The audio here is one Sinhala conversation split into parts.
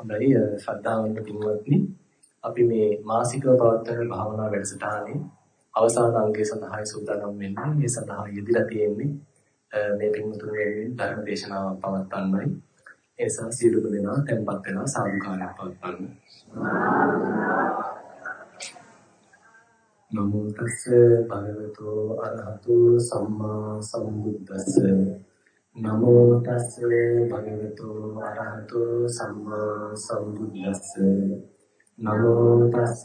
හොඳයි ශ්‍රද්ධාවන්ත පින්වත්නි. අපි මේ මාසිකව පවත්වන භාවනා වැඩසටහනේ අවසාන අංගය සඳහායි සූදානම් වෙන්නේ. මේ සඳහා යෙදিলা තියෙන්නේ මේ පින්වතුන් වෙනුවෙන් ධර්ම දේශනාවක් පවත්වන්නයි. ඒ නිසා සියලුම දෙනා tempත් වෙලා සාදුකාරයක් පවත්වන්න. නමෝ තස්ස භගවතු අරහතු සම්මා සම්බුද්දස්ස. නමෝ තස්ස භගවතු අරහතු සම්මා සම්බුද්දස්ස නමෝ තස්ස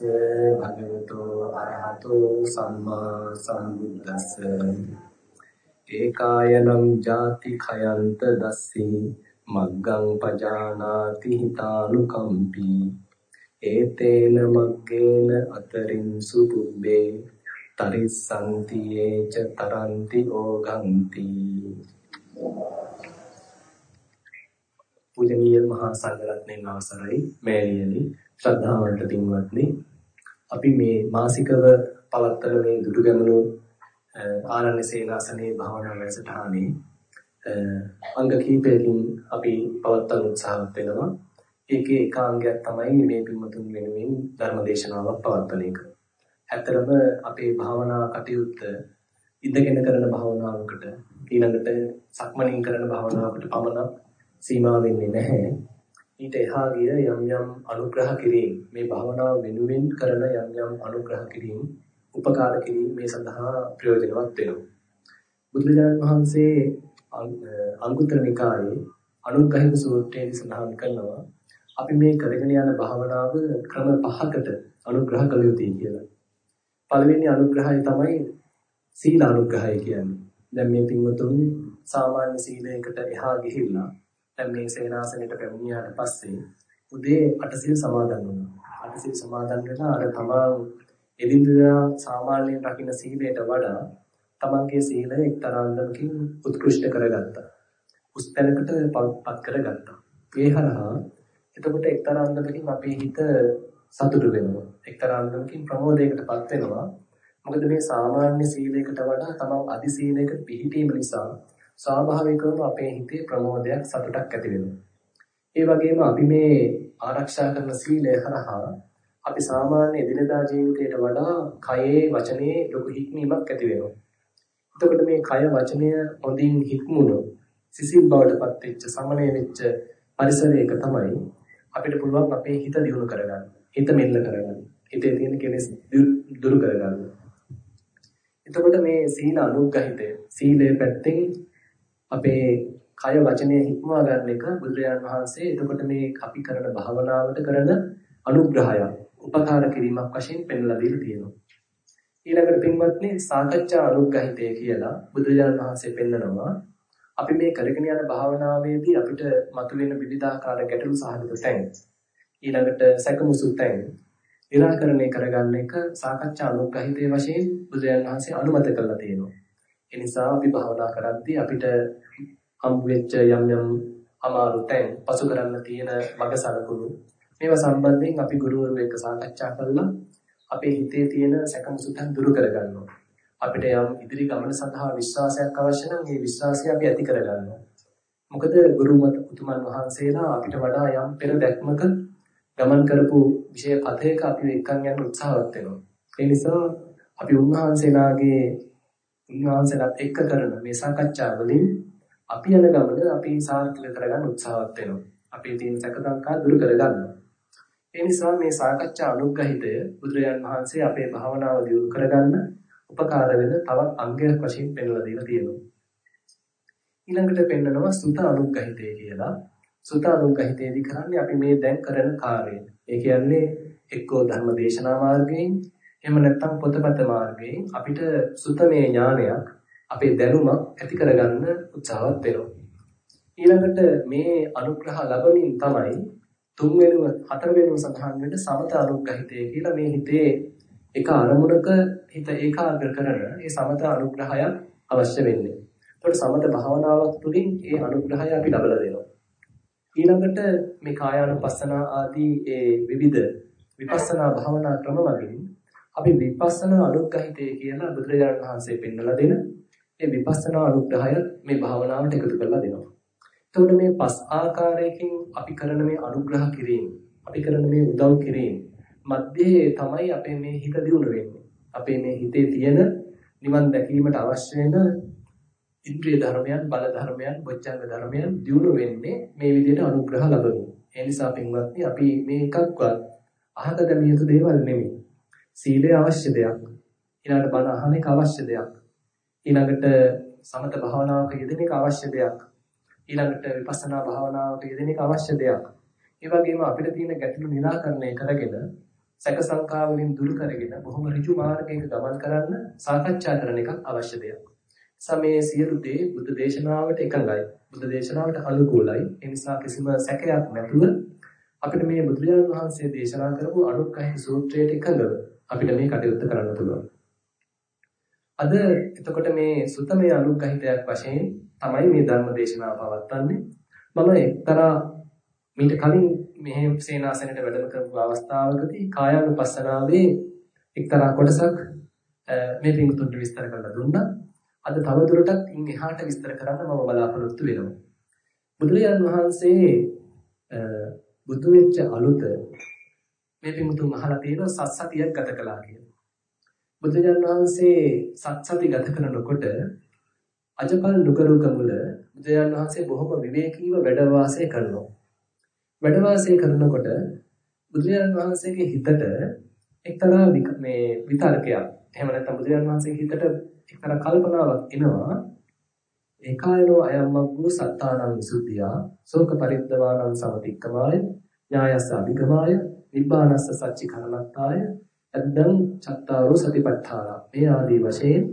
භගවතු අරහතු සම්මා සම්බුද්දස්ස ඒකායනම් ජාති khයන්ත දස්සී මග්ගං පජානාති හිතානුකම්පි ඒතේන මග්ගේන අතරින් සුපුබ්බේ තරිස්සන්ති ඒච තරන්ති ඕගන්ති පූජනීය මහා සංඝරත්නයන් අවසරයි මෑණියනි ශ්‍රද්ධාවන්ත පින්වත්නි අපි මේ මාසිකව පවත්වන මේ දුටුගැමුණු ආනන්ද සේනාසනේ භාවනා වැඩසටහනේ අංග කීපයකින් අපි පවත්වන්න උත්සාහවත් වෙනවා ඒකේ එකාංගයක් තමයි මේ පින්වතුන් වෙනුවෙන් ධර්ම දේශනාවක් පවත්වන එක. ඇත්තරම අපේ භාවනා කටයුත්ත ඉඳගෙන කරන භාවනාවකට ඊළඟට සක්මණින් කරන භාවනාවකට පමණක් සීමා වෙන්නේ නැහැ. ඊට එහා ගිය යම් යම් අනුග්‍රහ කිරීම මේ භාවනාව වෙනුවෙන් කරන යම් යම් අනුග්‍රහ කිරීම උපකාර කිරීම මේ සඳහා ප්‍රයෝජනවත් වෙනවා. බුදුරජාණන් වහන්සේ අංගුත්තර නිකායේ අනුග්‍රහික සූත්‍රයේදී සඳහන් කරනවා අපි මේ කරගෙන යන භාවනාව ක්‍රම පහකට අනුග්‍රහ කළ යුතුයි කියලා. පළවෙනි අනුග්‍රහය තමයි සීල අනුග්‍රහය කියන්නේ. දැන් මේ පින්වතුන් සාමාන්‍ය සීලයකට එහා ගිහිල්ලා දැන් මේ සේනාසනයට පැමිණියාට පස්සේ උදේ අටසිල් සමාදන් වුණා. අටසිල් සමාදන් වෙලා අර තමන් එදිනදා සාමාන්‍යයෙන් රකින්න සීලයට වඩා තමන්ගේ සීලය එක්තරා අන්දමකින් උත්කෘෂ්ඨ කරගත්තා. උස්තැනකට පත් කරගත්තා. ඒ හරහා එතකොට එක්තරා අන්දමකින් අපේ හිත සතුටු වෙනවා. එක්තරා අන්දමකින් ප්‍රමෝදයකටපත් වෙනවා. මොකද මේ සාමාන්‍ය සීලයකට වඩා තමන් අදි සීලයකට පිහිටීම නිසා ස්වාභාවිකවම අපේ හිතේ ප්‍රමෝදයක් සතුටක් ඇති වෙනවා. ඒ වගේම අපි මේ ආරක්ෂා කරන සීලය හරහා අපි සාමාන්‍ය එදිනදා ජීවිතයට වඩා කයේ වචනේ ලොකු හික්මීමක් ඇති වෙනවා. එතකොට මේ කය වචනය හොඳින් හික්මුණු සිසිල් බවටපත් වෙච්ච සමනය වෙච්ච පරිසරයක තමයි අපිට පුළුවන් අපේ හිත දියුණු කරගන්න. හිත මෙල්ල කරගන්න. හිතේ තියෙන කෙලෙස් දුරු කරගන්න. එතකොට මේ සීල අනුග්‍රහිතය සීලයේ පැත්තෙන් අපේ කය වචනය හික්මවා ගන්න එක බුදුරජාණන් වහන්සේ එතකොට මේ අපි කරන භාවනාවට කරන අනුග්‍රහයක් උපකාර කිරීමක් වශයෙන් පෙන්වලා දීලා තියෙනවා. ඊළඟට පින්වත්නි සාකච්ඡා අනුග්‍රහිතය කියලා බුදුරජාණන් වහන්සේ පෙන්නනවා අපි මේ කරගෙන යන භාවනාවේදී අපිට මතුවෙන විවිධාකාර ගැටලු සහගත තැන් ඊළඟට සැකමුසු තැන් निराකරණය කරගන්න එක සාකච්ඡා අනුග්‍රහිතයේ වශයෙන් බුදුරජාණන් වහන්සේ අනුමත කළා තියෙනවා. ඒ නිසා අපි භාවනා කරද්දී අපිට හම්බ වෙච්ච යම් යම් අමාරු තැන් පසු කරන්න තියෙන මඟ සලකුණු මේවා සම්බන්ධයෙන් අපි ගුරුවරු එක්ක සාකච්ඡා කරලා අපේ හිතේ තියෙන සැකමුසු තැන් දුරු කරගන්නවා. අපිට යම් ඉදිරි ගමන සඳහා විශ්වාසයක් අවශ්‍ය නම් ඒ විශ්වාසය අපි ඇති කරගන්නවා. මොකද ගුරු මත උතුමන් වහන්සේලා අපිට වඩා යම් පෙර දැක්මක ගමන් කරපු විෂය පතයක අපි එක්කන් යන්න උත්සාහවත් වෙනවා. ඒ නිසා අපි උන්වහන්සේලාගේ උන්වහන්සේලාත් එක්ක කරන මේ සාකච්ඡා වලින් අපි යන ගමන අපි සාර්ථක කරගන්න උත්සාහවත් වෙනවා. අපේ තියෙන සැකදංකා දුරු කරගන්නවා. ඒ නිසා මේ සාකච්ඡා අනුග්‍රහිතය බුදුරජාන් වහන්සේ අපේ භාවනාව දියුණු කරගන්න උපකාර වෙන තවත් අංගයක් වශයෙන් පෙන්වලා දීලා තියෙනවා. ඊළඟට පෙන්නනවා සුත අනුග්‍රහිතය කියලා. සුත අනුග්‍රහිතයේදී කරන්නේ අපි මේ දැන් කරන කාර්යය. ඒ කියන්නේ එක්කෝ ධර්ම දේශනා මාර්ගයෙන් එහෙම නැත්නම් පොතපත මාර්ගයෙන් අපිට සුතමේ ඥානයක් අපේ දැනුමක් ඇති කරගන්න උත්සාහවත් වෙනවා. ඊළඟට මේ අනුග්‍රහ ලැබමින් තමයි තුන්වෙනුව හතරවෙනුව සඳහන් වෙන සමත අනුග්‍රහිතය කියලා මේ හිතේ එක අරමුණක හිත ඒකාග්‍ර කරන ඒ සමත අනුග්‍රහයක් අවශ්‍ය වෙන්නේ. ඒකට සමත භාවනාවක් තුළින් ඒ අනුග්‍රහය අපි ලබලා දෙනවා. ඊළඟට මේ කායානුපස්සන ආදී ඒ විවිධ විපස්සනා භාවනා ක්‍රම වලින් අපි විපස්සනා අනුග්‍රහිතය කියලා බුදුරජාණන් වහන්සේ පෙන්වලා දෙන ඒ විපස්සනා අනුග්‍රහය මේ භාවනාවට එකතු කරලා දෙනවා. එතකොට මේ පස් ආකාරයකින් අපි කරන මේ අනුග්‍රහ කිරීම, අපි කරන මේ උදව් කිරීම මැදේ තමයි අපේ මේ හිත දියුණු වෙන්නේ. අපේ මේ හිතේ තියෙන නිවන් දැකීමට අවශ්‍ය වෙන ඉන්ද්‍රිය ධර්මයන්, බල ධර්මයන්, බොජ්ජංග ධර්මයන් දියුණු වෙන්නේ මේ විදිහට අනුග්‍රහ ලැබෙමින්. ඒ නිසා පින්වත්නි අපි මේ එකක්වත් අහක දැමිය යුතු දේවල් නෙමෙයි. සීලය අවශ්‍ය දෙයක්. ඊළඟට බණ අහන එක අවශ්‍ය දෙයක්. ඊළඟට සමත භාවනාවක යෙදෙන එක අවශ්‍ය දෙයක්. ඊළඟට විපස්සනා භාවනාවක යෙදෙන එක අවශ්‍ය දෙයක්. ඒ වගේම අපිට තියෙන ගැටලු निराකරණය කරගෙන සැක සංකා වලින් දුරු කරගෙන බොහොම ඍජු මාර්ගයක ගමන් කරන්න සාකච්ඡා කරන එකක් අවශ්‍ය දෙයක්. සමේ සියලු දේ බුද්ධ දේශනාවට එකඟයි. බුද්ධ දේශනාවට අනුකූලයි. ඒ නිසා කිසිම සැකයක් නැතුව අපිට මේ බුදුරජාණන් වහන්සේ දේශනා කරපු අනුක්කහිත සූත්‍රයට එකඟව අපිට මේ කටයුත්ත කරන්න පුළුවන්. අද එතකොට මේ සුතමේ අනුග්‍රහිතයක් වශයෙන් තමයි මේ ධර්ම දේශනාව පවත්වන්නේ. මම එක්තරා මීට කලින් මෙහි සේනාසනයට වැඩම කරපු අවස්ථාවකදී කායානුපස්සනාවේ එක්තරා කොටසක් මේ පින්තුන්ට විස්තර කරලා දුන්නා. අද තවදුරටත් ඉන් එහාට විස්තර කරන්න මම බලාපොරොත්තු වෙනවා. බුදුරජාන් වහන්සේ බුදු වෙච්ච අලුත මේ පින්තුන් අහලා තියෙනවා සත්සතියක් ගත කළා කියලා. බුදුරජාණන් වහන්සේ සත්සති ගත කරනකොට අජපල් නුකරු ගමුල බුදුරජාණන් වහන්සේ බොහොම විවේකීව වැඩ වාසය කරනවා. වැඩ වාසය කරනකොට බුදුරජාණන් වහන්සේගේ හිතට එක්තරා මේ විතර්කයක්. එහෙම නැත්නම් බුදුරජාණන් වහන්සේගේ හිතට එක්තරා කල්පනාවක් එනවා. ඒකායනෝ අයම්මග්ගු සත්තානං විසුද්ධියා ශෝක පරිද්දවානං සමතික්කමාය ඥායස්ස අභිගමාය නිබ්බානස්ස සච්චි කරණත්තාය අද්දං චත්තාරෝ සතිපට්ඨාන. මේ ආදී වශයෙන්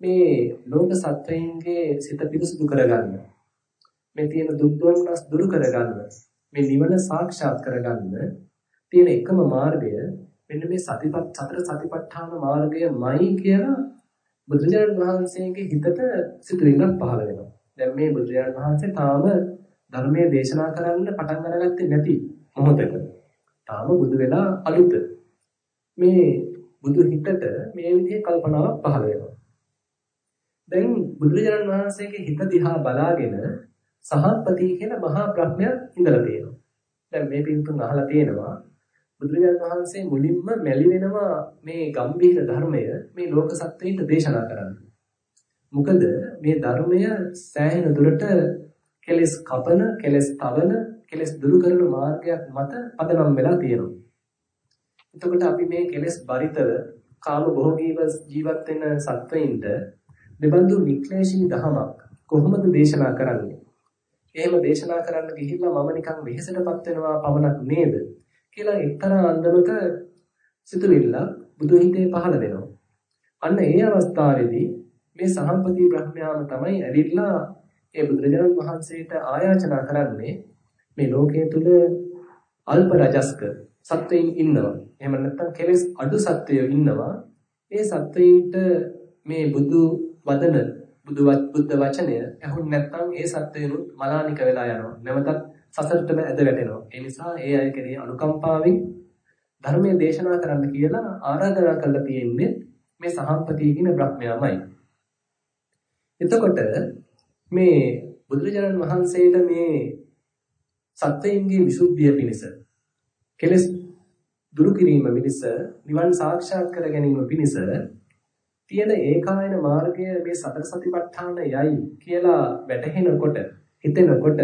මේ ලෝක සත්වයින්ගේ සිත පිරිසුදු කරගන්න මේ තියෙන දුක් දුම්නස් දුරු කරගන්න මේ නිවන සාක්ෂාත් කරගන්න තියෙන එකම මාර්ගය මෙන්න මේ සතිපත් සතර සතිපට්ඨාන මාර්ගයමයි කියලා බුදුරජාණන් වහන්සේගේ හිතට සිතුවිල්ලක් පහළ වෙනවා. දැන් මේ බුදුරජාණන් වහන්සේ තාම ධර්මයේ දේශනා කරන්න පටන් අරගත්තේ නැති මොහොතක. තාම බුදු වෙලා අලුත. මේ බුදු හිතට මේ විදිහේ කල්පනාවක් පහළ වෙනවා. දැන් බුදුරජාණන් වහන්සේගේ හිත දිහා බලාගෙන සහත්පති කියන මහා බ්‍රහ්මයා ඉඳලා තියෙනවා. දැන් මේ පින්තුන් අහලා තියෙනවා බුදුරජාණන් වහන්සේ මුලින්ම මැලි වෙනවා මේ ගම්භීර ධර්මය මේ ලෝක සත්වයින්ට දේශනා කරන්න. මොකද මේ ධර්මය සෑහෙන දුරට කෙලස් කපන, කෙලස් තවන, කෙලස් දුරු කරන මාර්ගයක් මත පදනම් වෙලා තියෙනවා. එතකොට අපි මේ කෙලෙස් බරිතව කාම භෝගීව ජීවත් වෙන සත්වයින්ට මෙබඳු නික්ලේශී දහමක් කොහොමද දේශනා කරන්නේ? එහෙම දේශනා කරන්න ගිහිල්ලා මම නිකන් වෙහෙසටපත් වෙනවා පමණක් නේද? කියලා එක්තරා අන්දමක සිතුවිල්ල බුදු හිතේ පහළ වෙනවා. අන්න ඒ අවස්ථාවේදී මේ සහම්පති බ්‍රහ්මයාම තමයි ඇවිල්ලා ඒ බුදුරජාණන් වහන්සේට ආයාචනා කරන්නේ මේ ලෝකයේ තුල අල්ප රජස්ක සත්වයින් ඉන්නවා. එහෙම නැත්නම් කෙලෙස් අඩු සත්වයෝ ඉන්නවා. ඒ සත්වයින්ට මේ බුදු වදන බුදු බුද්ධ වචනය ඇහුන් නැත්නම් ඒ සත්වයනුත් මලානික වෙලා යනවා. නැවතත් සසරටම ඇද වැටෙනවා. ඒ නිසා ඒ අය කෙරෙහි අනුකම්පාවෙන් ධර්මයේ දේශනා කරන්න කියලා ආරාධනා කරලා තියෙන්නේ මේ සහම්පති කියන බ්‍රහ්මයාමයි. එතකොට මේ බුදුරජාණන් වහන්සේට මේ සත්‍යයෙන්ගේ විසුද්ධිය පිණිස කෙලස් දුරු කිරීම පිණිස නිවන් සාක්ෂාත් කර ගැනීම පිණිස තියෙන ඒකායන මාර්ගය මේ සතර සතිපට්ඨාන යයි කියලා වැටහෙනකොට හිතෙනකොට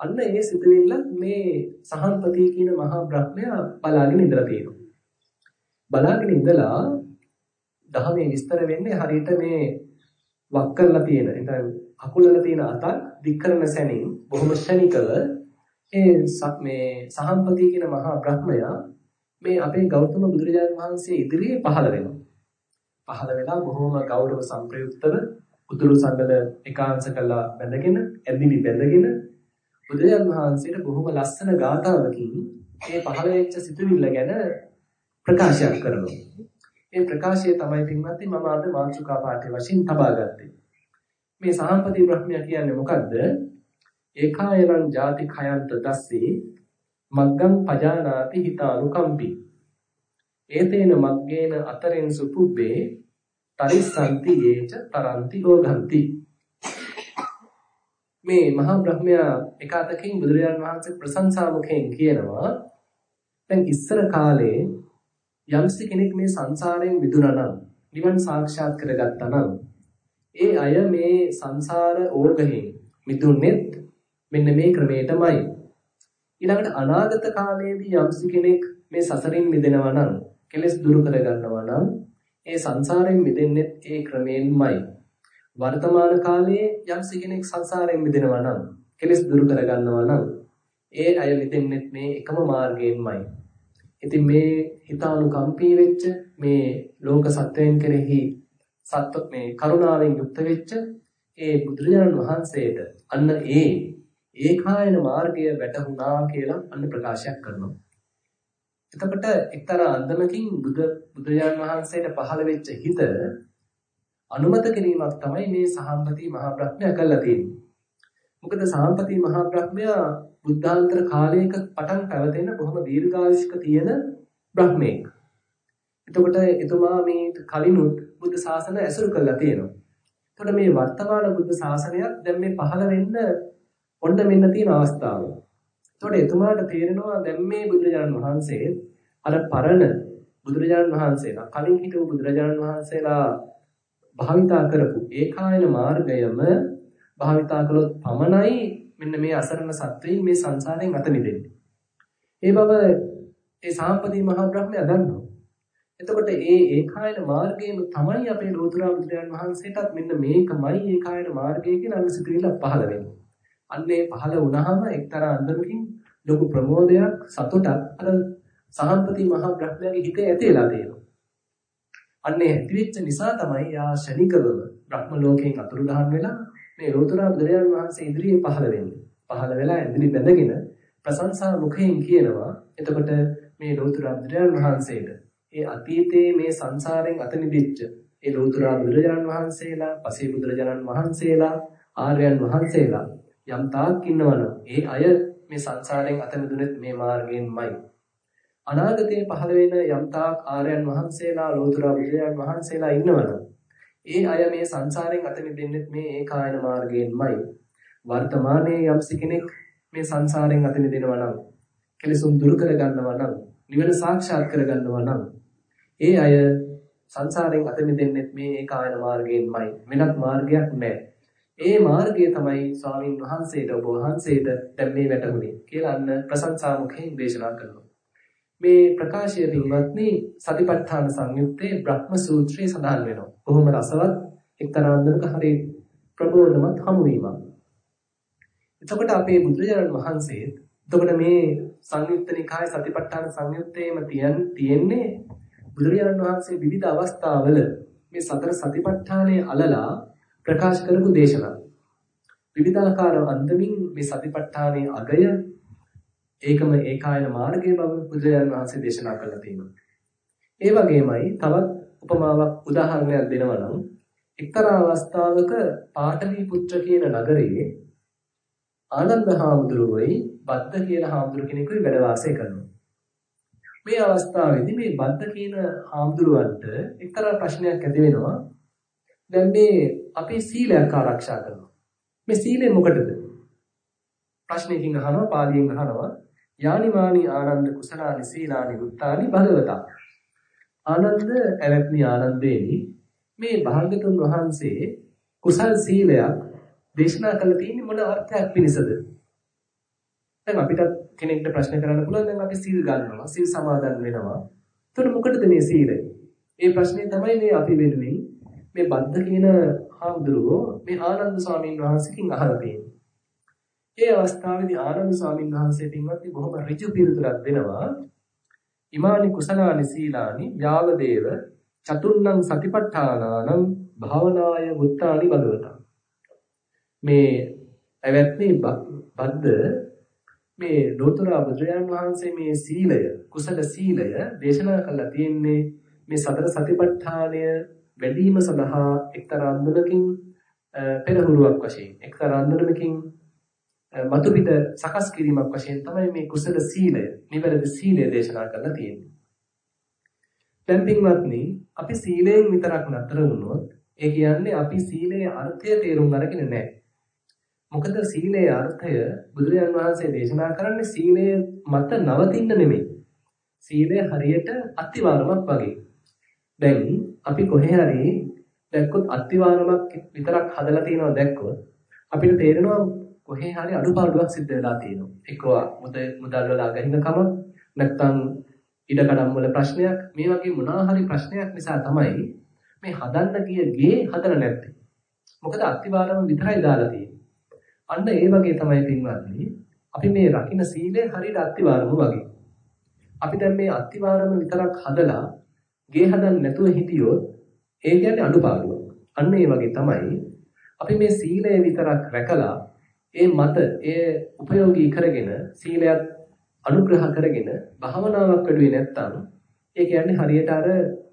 අන්න ඒ සිතුවිල්ල මේ සහන්පති කියන මහා බ්‍රහ්මයා බලාගෙන ඉඳලා තියෙනවා. බලාගෙන ඉඳලා දහමේ විස්තර වෙන්නේ හරියට මේ වක් කරලා තියෙන. එතන අකුලලා තියෙන අතක් දික් කරන සැනින් බොහොම ශනිකව ඒ මේ සහම්පති කියන මහා බ්‍රහ්මයා මේ අපේ ගෞතම බුදුරජාණන් වහන්සේ ඉදිරියේ පහළ වෙනවා. පහළ වෙලා බොහොම ගෞරව සම්ප්‍රයුක්තව උතුරු සඳල එකාංශ කළා බැඳගෙන ඇදිලි බැඳගෙන බුදුරජාණන් වහන්සේට බොහොම ලස්සන ගාථාවකින් මේ පහළ වෙච්ච සිතුවිල්ල ගැන ප්‍රකාශයක් කරනවා. මේ ප්‍රකාශය තමයි පින්වත්නි මම අද මාතෘකා පාඨය වශයෙන් තබා ගත්තේ. මේ සහම්පති බ්‍රහ්මයා කියන්නේ මොකද්ද? ඒකායනං ಜಾති khයන්ත තස්සේ මග්ගං පජානාති හිතානුකම්පි ඒතේන මග්ගේන අතරෙන් සුපුබ්බේ තරිස්සන්ති යේච තරන්ති ඕගන්ති මේ මහා බ්‍රහ්මයා එක අතකින් බුදුරජාන් වහන්සේ ප්‍රශංසා මුඛයෙන් කියනවා දැන් ඉස්සර කාලේ යම්සි කෙනෙක් මේ සංසාරයෙන් මිදුණා නම් නිවන් සාක්ෂාත් කරගත්තා නම් ඒ අය මේ සංසාර ඕගයෙන් මිදුන්නේත් මෙන්න මේ ක්‍රමයටමයි ඊළඟට අනාගත කාලයේදී යම්සි කෙනෙක් මේ සසරින් මිදෙනවා නම් කෙලෙස් දුරු කරගන්නවා නම් ඒ සංසාරයෙන් මිදෙන්නේ ඒ ක්‍රමයෙන්මයි. වර්තමාන කාලයේ යම්සි කෙනෙක් සංසාරයෙන් මිදෙනවා නම් කෙලෙස් දුරු කරගන්නවා නම් ඒ අය මිදෙන්නේ මේ එකම මාර්ගයෙන්මයි. ඉතින් මේ හිතානුකම්පී වෙච්ච මේ ලෝක සත්වයන් කෙරෙහි සත්ව මේ කරුණාවෙන් යුක්ත වෙච්ච ඒ බුදුරජාණන් වහන්සේට අන්න ඒ ඒකායන මාර්ගය වැටහුණා කියලා අන්න ප්‍රකාශයක් කරනවා. එතකොට එක්තරා අන්දමකින් බුදු බුදුරජාන් වහන්සේට පහළ වෙච්ච හිත අනුමත කිරීමක් තමයි මේ සහම්පති මහා බ්‍රහ්මයා කළා තියෙන්නේ. මොකද සහම්පති මහා බ්‍රහ්මයා බුද්ධාන්තර කාලයක පටන් පැවතෙන බොහොම දීර්ඝායුෂ්ක තියෙන බ්‍රහ්මෙක්. එතකොට එතුමා මේ කලිනුත් බුද්ධ ශාසන ඇසුරු කළා තියෙනවා. එතකොට මේ වර්තමාන බුද්ධ ශාසනයත් දැන් මේ පහළ වෙන්න ඔන්න මෙන්න තියෙන අවස්ථාව. එතකොට එතුමාට තේරෙනවා දැන් මේ බුදුරජාණන් වහන්සේ අර පරණ බුදුරජාණන් වහන්සේලා කලින් හිටපු බුදුරජාණන් වහන්සේලා භාවිතා කරපු ඒකායන මාර්ගයම භාවිතා කළොත් පමණයි මෙන්න මේ අසරණ සත්වයින් මේ සංසාරයෙන් අත මිදෙන්නේ. ඒ බව ඒ සාම්පති මහ බ්‍රහ්මයා දන්නවා. එතකොට ඒ ඒකායන මාර්ගයේම තමයි අපේ ලෝතුරා බුදුරජාණන් වහන්සේටත් මෙන්න මේකමයි ඒකායන මාර්ගය කියලා අනුසිතවිල්ල පහළ වෙන්නේ. අන්නේ පහළ වුණාම එක්තරා අන්දමකින් ලොකු ප්‍රමෝදයක් සතුටක් අර සහම්පති මහා බ්‍රහ්මයාගේ හිතේ ඇතිලා තියෙනවා. අන්නේ ඇතිවෙච්ච නිසා තමයි යා ශනිකවම බ්‍රහ්ම ලෝකයෙන් අතුරුදහන් වෙලා මේ රෝතරා බුදුරජාණන් වහන්සේ ඉදිරියේ පහළ වෙන්නේ. පහළ වෙලා ඇඳිලි බැඳගෙන ප්‍රශංසා මුඛයෙන් කියනවා. එතකොට මේ රෝතරා බුදුරජාණන් වහන්සේට ඒ අතීතයේ මේ සංසාරයෙන් අත මිදෙච්ච ඒ රෝතරා බුදුරජාණන් වහන්සේලා, පසේ බුදුරජාණන් වහන්සේලා, ආර්යයන් වහන්සේලා යම් තාක් ඉන්නවනම් ඒ අය මේ සංසාරයෙන් අත මිදුනෙත් මේ මාර්ගයෙන්මයි. අනාගතයේ පහළ වෙන යම්තාක් ආර්යයන් වහන්සේලා ලෝතර බුදුරජාන් වහන්සේලා ඉන්නවනම් ඒ අය මේ සංසාරයෙන් අත මිදෙන්නෙත් මේ ඒකායන මාර්ගයෙන්මයි. වර්තමානයේ යම්සි කෙනෙක් මේ සංසාරයෙන් අත මිදෙනවා නම් කෙලෙසුන් දුරු කරගන්නවා නම් නිවන සාක්ෂාත් කරගන්නවා නම් ඒ අය සංසාරයෙන් අත මිදෙන්නෙත් මේ ඒකායන මාර්ගයෙන්මයි. වෙනත් මාර්ගයක් නැහැ. ඒ මාර්ගය තමයි ස්වාමින් වහන්සේට ඔබ වහන්සේට දැන් මේ වැටහුනේ කියලා අන්න ප්‍රශංසා මුඛයෙන් දේශනා කරනවා. මේ ප්‍රකාශය පින්වත්නි සතිපට්ඨාන සංයුත්තේ බ්‍රහ්ම සූත්‍රයේ සඳහන් වෙනවා. කොහොම රසවත් එක්තරා අන්දමක හරි ප්‍රබෝධමත් හමුවීමක්. එතකොට අපේ බුදුරජාණන් වහන්සේ එතකොට මේ සංයුත්ත නිකාය සතිපට්ඨාන සංයුත්තේම තියෙන්නේ බුදුරජාණන් වහන්සේ විවිධ අවස්ථාවල මේ සතර සතිපට්ඨානයේ අලලා ප්‍රකාශ කරපු දේශනා. විවිධාකාර අන්දමින් මේ සතිපට්ඨානයේ අගය ඒකම ඒකායන මාර්ගයේ බව බුදුරජාණන් වහන්සේ දේශනා කළා තියෙනවා. ඒ වගේමයි තවත් උපමාවක් උදාහරණයක් දෙනවා නම් එක්තරා අවස්ථාවක පාඨවි පුත්‍ර කියන නගරයේ ආනන්ද හාමුදුරුවෝයි බද්ද කියන හාමුදුරු කෙනෙකුයි වැඩ වාසය කරනවා. මේ අවස්ථාවේදී මේ බද්ද කියන හාමුදුරුවන්ට එක්තරා ප්‍රශ්නයක් ඇති වෙනවා. දැන් මේ අපේ සීලයක් ආරක්ෂා කරනවා. මේ සීලය මොකටද? ප්‍රශ්නයකින් අහනවා පාලියෙන් අහනවා යානිමානි ආනන්ද කුසලානි සීලානි වුත්තානි භගවතා. ආනන්ද එවත්නි ආනන්දේනි මේ භාග්‍යතුන් වහන්සේ කුසල් සීලයක් දේශනා කළ තියෙන්නේ මොන අර්ථයක් පිණිසද? දැන් අපිට කෙනෙක්ට ප්‍රශ්න කරන්න පුළුවන් දැන් අපි සීල් ගන්නවා සීල් සමාදන් වෙනවා. එතකොට මොකටද මේ සීලය? ඒ ප්‍රශ්නේ තමයි මේ අපි වෙනුවෙන් මේ බද්ද කියන හාමුදුරුවෝ මේ ආනන්ද ස්වාමීන් වහන්සේකින් අහලා තියෙනවා. ඒ අවස්ථාවේදී ආනන්ද ස්වාමීන් වහන්සේ පින්වත්නි බොහොම ඍජු පිළිතුරක් දෙනවා. ඉමානි කුසලානි සීලානි යාවදේව චතුර්ණං සතිපට්ඨානානං භාවනාය මුත්තානි භගවතා. මේ ඇවැත්නි බද්ද මේ ලෝතර බුදුරජාන් වහන්සේ මේ සීලය කුසල සීලය දේශනා කළා තියෙන්නේ මේ සතර සතිපට්ඨානය වැඩිම සඳහා එක්තරා අන්දමකින් පෙරහුරුවක් වශයෙන් එක්තරා අන්දමකින් මතු පිට සකස් කිරීමක් වශයෙන් තමයි මේ කුසල සීලය නිවැරදි සීලය දේශනා කරලා තියෙන්නේ. දැන් පින්වත්නි අපි සීලයෙන් විතරක් නතර වුණොත් ඒ කියන්නේ අපි සීලයේ අර්ථය තේරුම් අරගෙන නැහැ. මොකද සීලේ අර්ථය බුදුරජාන් වහන්සේ දේශනා කරන්නේ සීලය මත නවතින්න නෙමෙයි. සීලය හරියට අතිවාරමක් වගේ. දැන් අපි කොහේ හරි දැක්කොත් අතිවාරමක් විතරක් හදලා තියෙනවා දැක්කොත් අපිට තේරෙනවා කොහේ හරි අඩුපාඩුවක් සිද්ධ වෙලා තියෙනවා. එක්කෝ මුද මුදල් වල අගහිඟකම නැත්නම් ඉඩකඩම් වල ප්‍රශ්නයක් මේ වගේ මොනවා හරි ප්‍රශ්නයක් නිසා තමයි මේ හදන්න ගිය ගේ හදලා නැත්තේ. මොකද අතිවාරම විතරයි දාලා තියෙන්නේ. අන්න ඒ වගේ තමයි පින්වත්නි අපි මේ රකින්න සීලය හරියට අතිවාරම වගේ. අපි දැන් මේ අතිවාරම විතරක් හදලා ගේ හදන්න නැතුව හිටියොත් ඒ කියන්නේ අඩුපාඩුවක්. අන්න ඒ වගේ තමයි අපි මේ සීලය විතරක් රැකලා ඒ මත ඒ ප්‍රයෝගී කරගෙන සීලයත් අනුග්‍රහ කරගෙන භාවනාවක් වැඩුවේ නැත්නම් ඒ කියන්නේ හරියට අර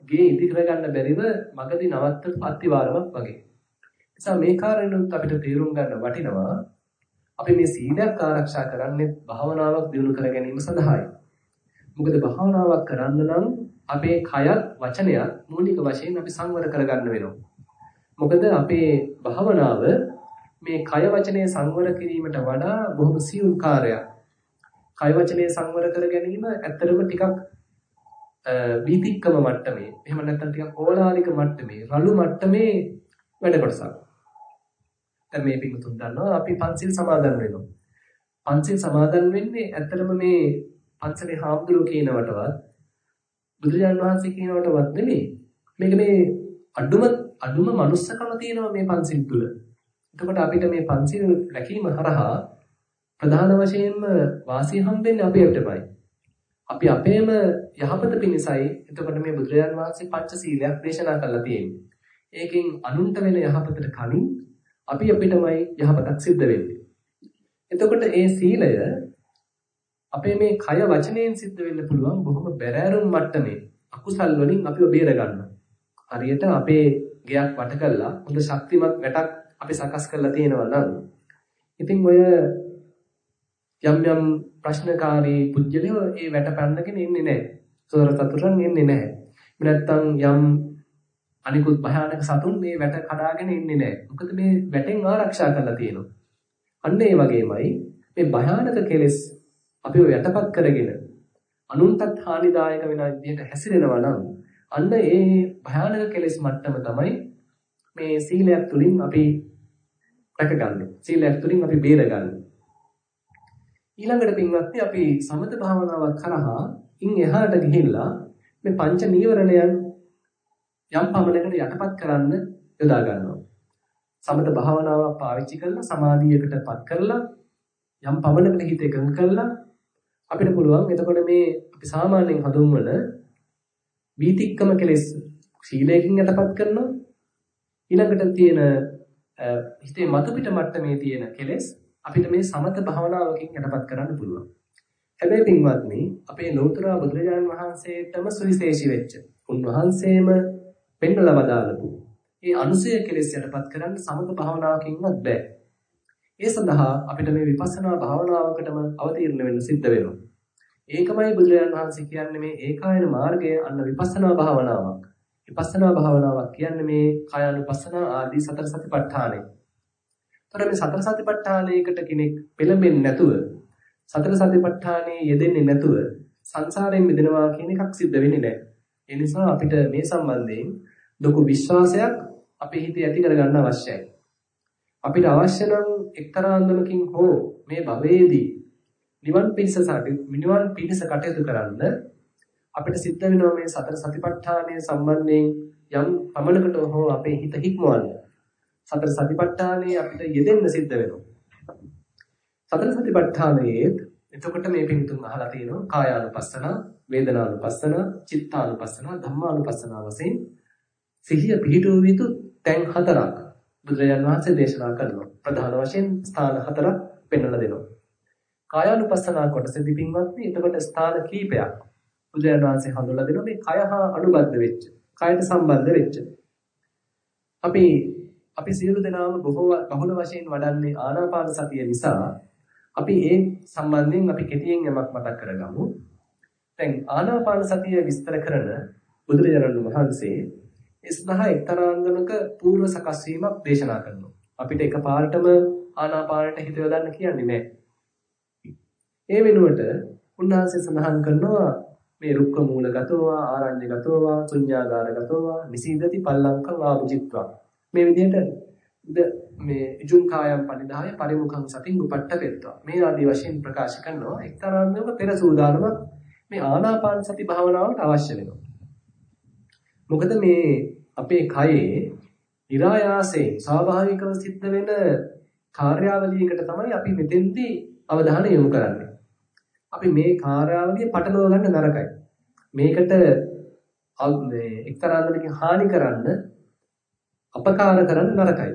ගේ ඉදි කරගන්න බැරිව මගදී නවත්තපු අතිවාරමක් වගේ. නිසා මේ කාරණේත් අපිට තේරුම් ගන්න වටිනවා අපි මේ සීලයක් ආරක්ෂා කරන්නේ භාවනාවක් දිනු කර ගැනීම සඳහායි. මොකද භාවනාවක් කරන්න නම් අපේ කයත් වචනයත් මූලික වශයෙන් අපි සංවර කරගන්න වෙනවා. මොකද අපේ භාවනාව මේ කය වචනේ සංවර කිරීමට වඩා බොහොම සියුම් කාර්යයක්. කය වචනේ සංවර කර ගැනීම ඇත්තටම ටිකක් වීතික්කම මට්ටමේ එහෙම නැත්නම් ටිකක් ඕලාරික මට්ටමේ රළු මට්ටමේ වැඩ කොටසක්. දැන් මේ පිටුතුන් දන්නවා අපි පන්සිල් සමාදන් වෙනවා. පන්සිල් සමාදන් වෙන්නේ ඇත්තටම මේ පන්සලේ හාමුදුරුවෝ කියනවටවත් බුදුරජාණන් වහන්සේ කියනවටවත් නෙමෙයි. මේක මේ අඩුම අඩුම manussකම තියෙනවා මේ පන්සිල් තුල. එතකොට අපිට මේ පන්සිල් රැකීම හරහා ප්‍රධාන වශයෙන්ම වාසිය හම්බෙන්නේ අපේටමයි. අපි අපේම යහපත පිණිසයි එතකොට මේ බුදුරජාන් වහන්සේ පංචශීලයක් දේශනා කරලා තියෙන්නේ. ඒකෙන් අනුන්ට වෙන යහපතට කලින් අපි අපිටමයි යහපතක් සිද්ධ වෙන්නේ. එතකොට ඒ සීලය අපේ මේ කය වචනයෙන් සිද්ධ වෙන්න පුළුවන් බොහොම බැරෑරුම් මට්ටමේ අකුසල් වලින් අපිව බේර ගන්න. හරියට අපේ ගයක් වට කළා හොඳ ශක්තිමත් වැටක් අපි සකස් කරලා තියෙනවා නම් ඉතින් ඔය යම් යම් ප්‍රශ්නකාරී පුජ්‍යලයෝ ඒ වැට පැන්නගෙන ඉන්නේ නැහැ. සතර සතුරන් ඉන්නේ නැහැ. නැත්තම් යම් අනිකුත් භයානක සතුන් මේ වැට කඩාගෙන ඉන්නේ නැහැ. මොකද මේ වැටෙන් ආරක්ෂා කරලා තියෙනවා. අන්න ඒ වගේමයි මේ භයානක කෙලෙස් අපිව යටපත් කරගෙන අනුන්ටත් හානිදායක වෙන විදිහට හැසිරෙනවා නම් අන්න ඒ භයානක කෙලෙස් මට්ටම තමයි මේ සීලයක් තුලින් අපි රැකගන්නේ. සීලයක් තුලින් අපි බේරගන්නේ. ඊළඟට පින්වත්නි අපි සමත භාවනාවක් කරහා ඉන් එහාට ගිහිල්ලා මේ පංච නීවරණයන් යම් පමණකට යටපත් කරන්න යොදා ගන්නවා. සමත භාවනාවක් පාවිච්චි කරලා සමාධියකටපත් කරලා යම් පමණකට හිත එකඟ කරලා අපිට පුළුවන් එතකොට මේ අපි සාමාන්‍යයෙන් හඳුන්වන වීතික්කම කෙලෙස් සීලයෙන් යටපත් කරනවා ඊළඟට තියෙන හිතේ මතු පිට මට්ටමේ තියෙන කෙලෙස් අපිට මේ සමත භාවනාවකින් යටපත් කරන්න පුළුවන්. හැබැයි පින්වත්නි අපේ ලෞතර බුදුරජාණන් වහන්සේටම සුවිශේෂී වෙච්ච උන්වහන්සේම පෙන්වලා වදාළපු ඒ අනුසය කෙලෙස් යටපත් කරන්න සමත භාවනාවකින්වත් බෑ. ඒ සඳහා අපිට මේ විපස්සනා භාවනාවකටම අවතීර්ණ වෙන්න සිද්ධ වෙනවා. ඒකමයි බුදුරජාණන් වහන්සේ කියන්නේ මේ ඒකායන මාර්ගය අන්න විපස්සනා භාවනාවක්. විපස්සනා භාවනාවක් කියන්නේ මේ කායानुපස්සනා ආදී සතර සතිපට්ඨානයි. ඒතර මේ සතර සතිපට්ඨානයකට කෙනෙක් පෙළඹෙන්නේ නැතුව සතර සතිපට්ඨානයේ යෙදෙන්නේ නැතුව සංසාරයෙන් මිදෙනවා කියන එකක් සිද්ධ වෙන්නේ නැහැ. ඒ නිසා අපිට මේ සම්බන්ධයෙන් ලොකු විශ්වාසයක් අපේ හිතේ ඇති කරගන්න අවශ්‍යයි. අපිට අවශ්‍ය නම් එක්තරා අන්දමකින් හෝ මේ භවයේදී නිවන් පිණිස නිවන් පිණිස කටයුතු කරන්න අපිට සිද්ධ වෙනවා මේ සතර සතිපට්ඨානය සම්බන්ධයෙන් යම් පමණකට හෝ අපේ හිත හික්මවන්න. සතර සතිපට්ඨානයේ අපිට යෙදෙන්න සිද්ධ වෙනවා. සතර සතිපට්ඨානයේ එතකොට මේ පින්තුන් අහලා තියෙනවා කායානුපස්සන, වේදනානුපස්සන, චිත්තානුපස්සන, ධම්මානුපස්සන වශයෙන් සිහිය පිහිටුව යුතු තැන් හතරක් බුදුරජාන් වහන්සේ දේශනා කරනවා. ප්‍රධාන වශයෙන් ස්ථාන හතරක් පෙන්වලා දෙනවා. කායානුපස්සනා කොටසදී පින්වත්නි එතකොට ස්ථාන කීපයක් බුදුරජාන් වහන්සේ හඳුන්වලා දෙනවා මේ කය හා අනුබද්ධ වෙච්ච, කයට සම්බන්ධ වෙච්ච. අපි අපි සියලු දෙනාම බොහෝ බහුල වශයෙන් වඩන්නේ ආනාපාන සතිය නිසා අපි ඒ සම්බන්ධයෙන් අපි කෙටියෙන් යමක් මතක් කරගමු. දැන් ආනාපාන සතිය විස්තර කරන බුදුරජාණන් වහන්සේ ඒ සඳහා එක්තරා අන්දමක පූර්ව සකස් වීමක් දේශනා කරනවා. අපිට එකපාරටම ආනාපානට හිත යොදන්න කියන්නේ නැහැ. ඒ වෙනුවට උන්වහන්සේ සඳහන් කරනවා මේ රුක්ක මූලගතෝවා ආරණ්‍යගතෝවා ශුඤ්ඤාගාරගතෝවා නිසීදති පල්ලංකං ආභුජිත්වා. මේ විදිහට මේ ඉජුම් කායම් පනිදාය පරිමුඛං සතින් උපට්ඨපෙත්වා මේ ආදී වශයෙන් ප්‍රකාශ කරනවා එක්තරාන්දමක පෙර සූදානමක් මේ ආනාපාන සති භාවනාවට අවශ්‍ය වෙනවා. මොකද මේ අපේ කයේ નિરાයාසයෙන් ස්වාභාවිකව සිද්ධ වෙන කාර්යාවලියකට තමයි අපි මෙතෙන්දී අවධානය යොමු කරන්නේ. අපි මේ කාර්යාවලිය පටලව ගන්න නරකයි. මේකට මේ එක්තරා අන්දමකින් හානි කරන්න අපකාර කරන්න නරකයි.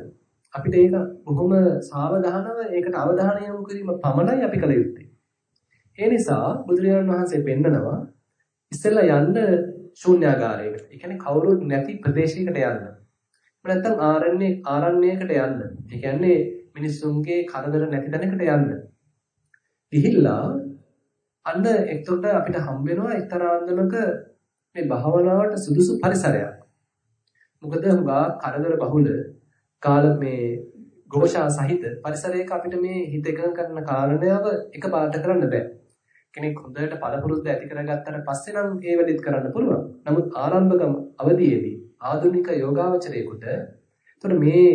අපිට ඒක බොහොම සාවධානව ඒකට අවධානය යොමු කිරීම පමණයි අපි කළ යුත්තේ. ඒ නිසා බුදුරජාණන් වහන්සේ පෙන්නනවා ඉස්සෙල්ලා යන්න ශූන්‍යාගාරයකට. ඒ කියන්නේ කවුරුත් නැති ප්‍රදේශයකට යන්න. නැත්නම් ආරණ්‍ය ආරණ්‍යයකට යන්න. ඒ කියන්නේ මිනිස්සුන්ගේ කරදර නැති තැනකට යන්න. ගිහිල්ලා අන්න එතකොට අපිට හම්බ වෙනවා එක්තරාන්දමක මේ භාවනාවට සුදුසු පරිසරයක්. මොකද හුඟා කරදර බහුල කාල මේ ഘോഷා සහිත පරිසරයක අපිට මේ හිත එකඟ කරන කාරණාව එකපාරට කරන්න බෑ. කෙනෙක් හොඳට පළපුරුද්ද ඇති කරගත්තට පස්සේ නම් ඒ වැඩිත් කරන්න පුළුවන්. නමුත් ආරම්භක අවධියේදී ආධුනික යෝගාවචරයෙකුට එතකොට මේ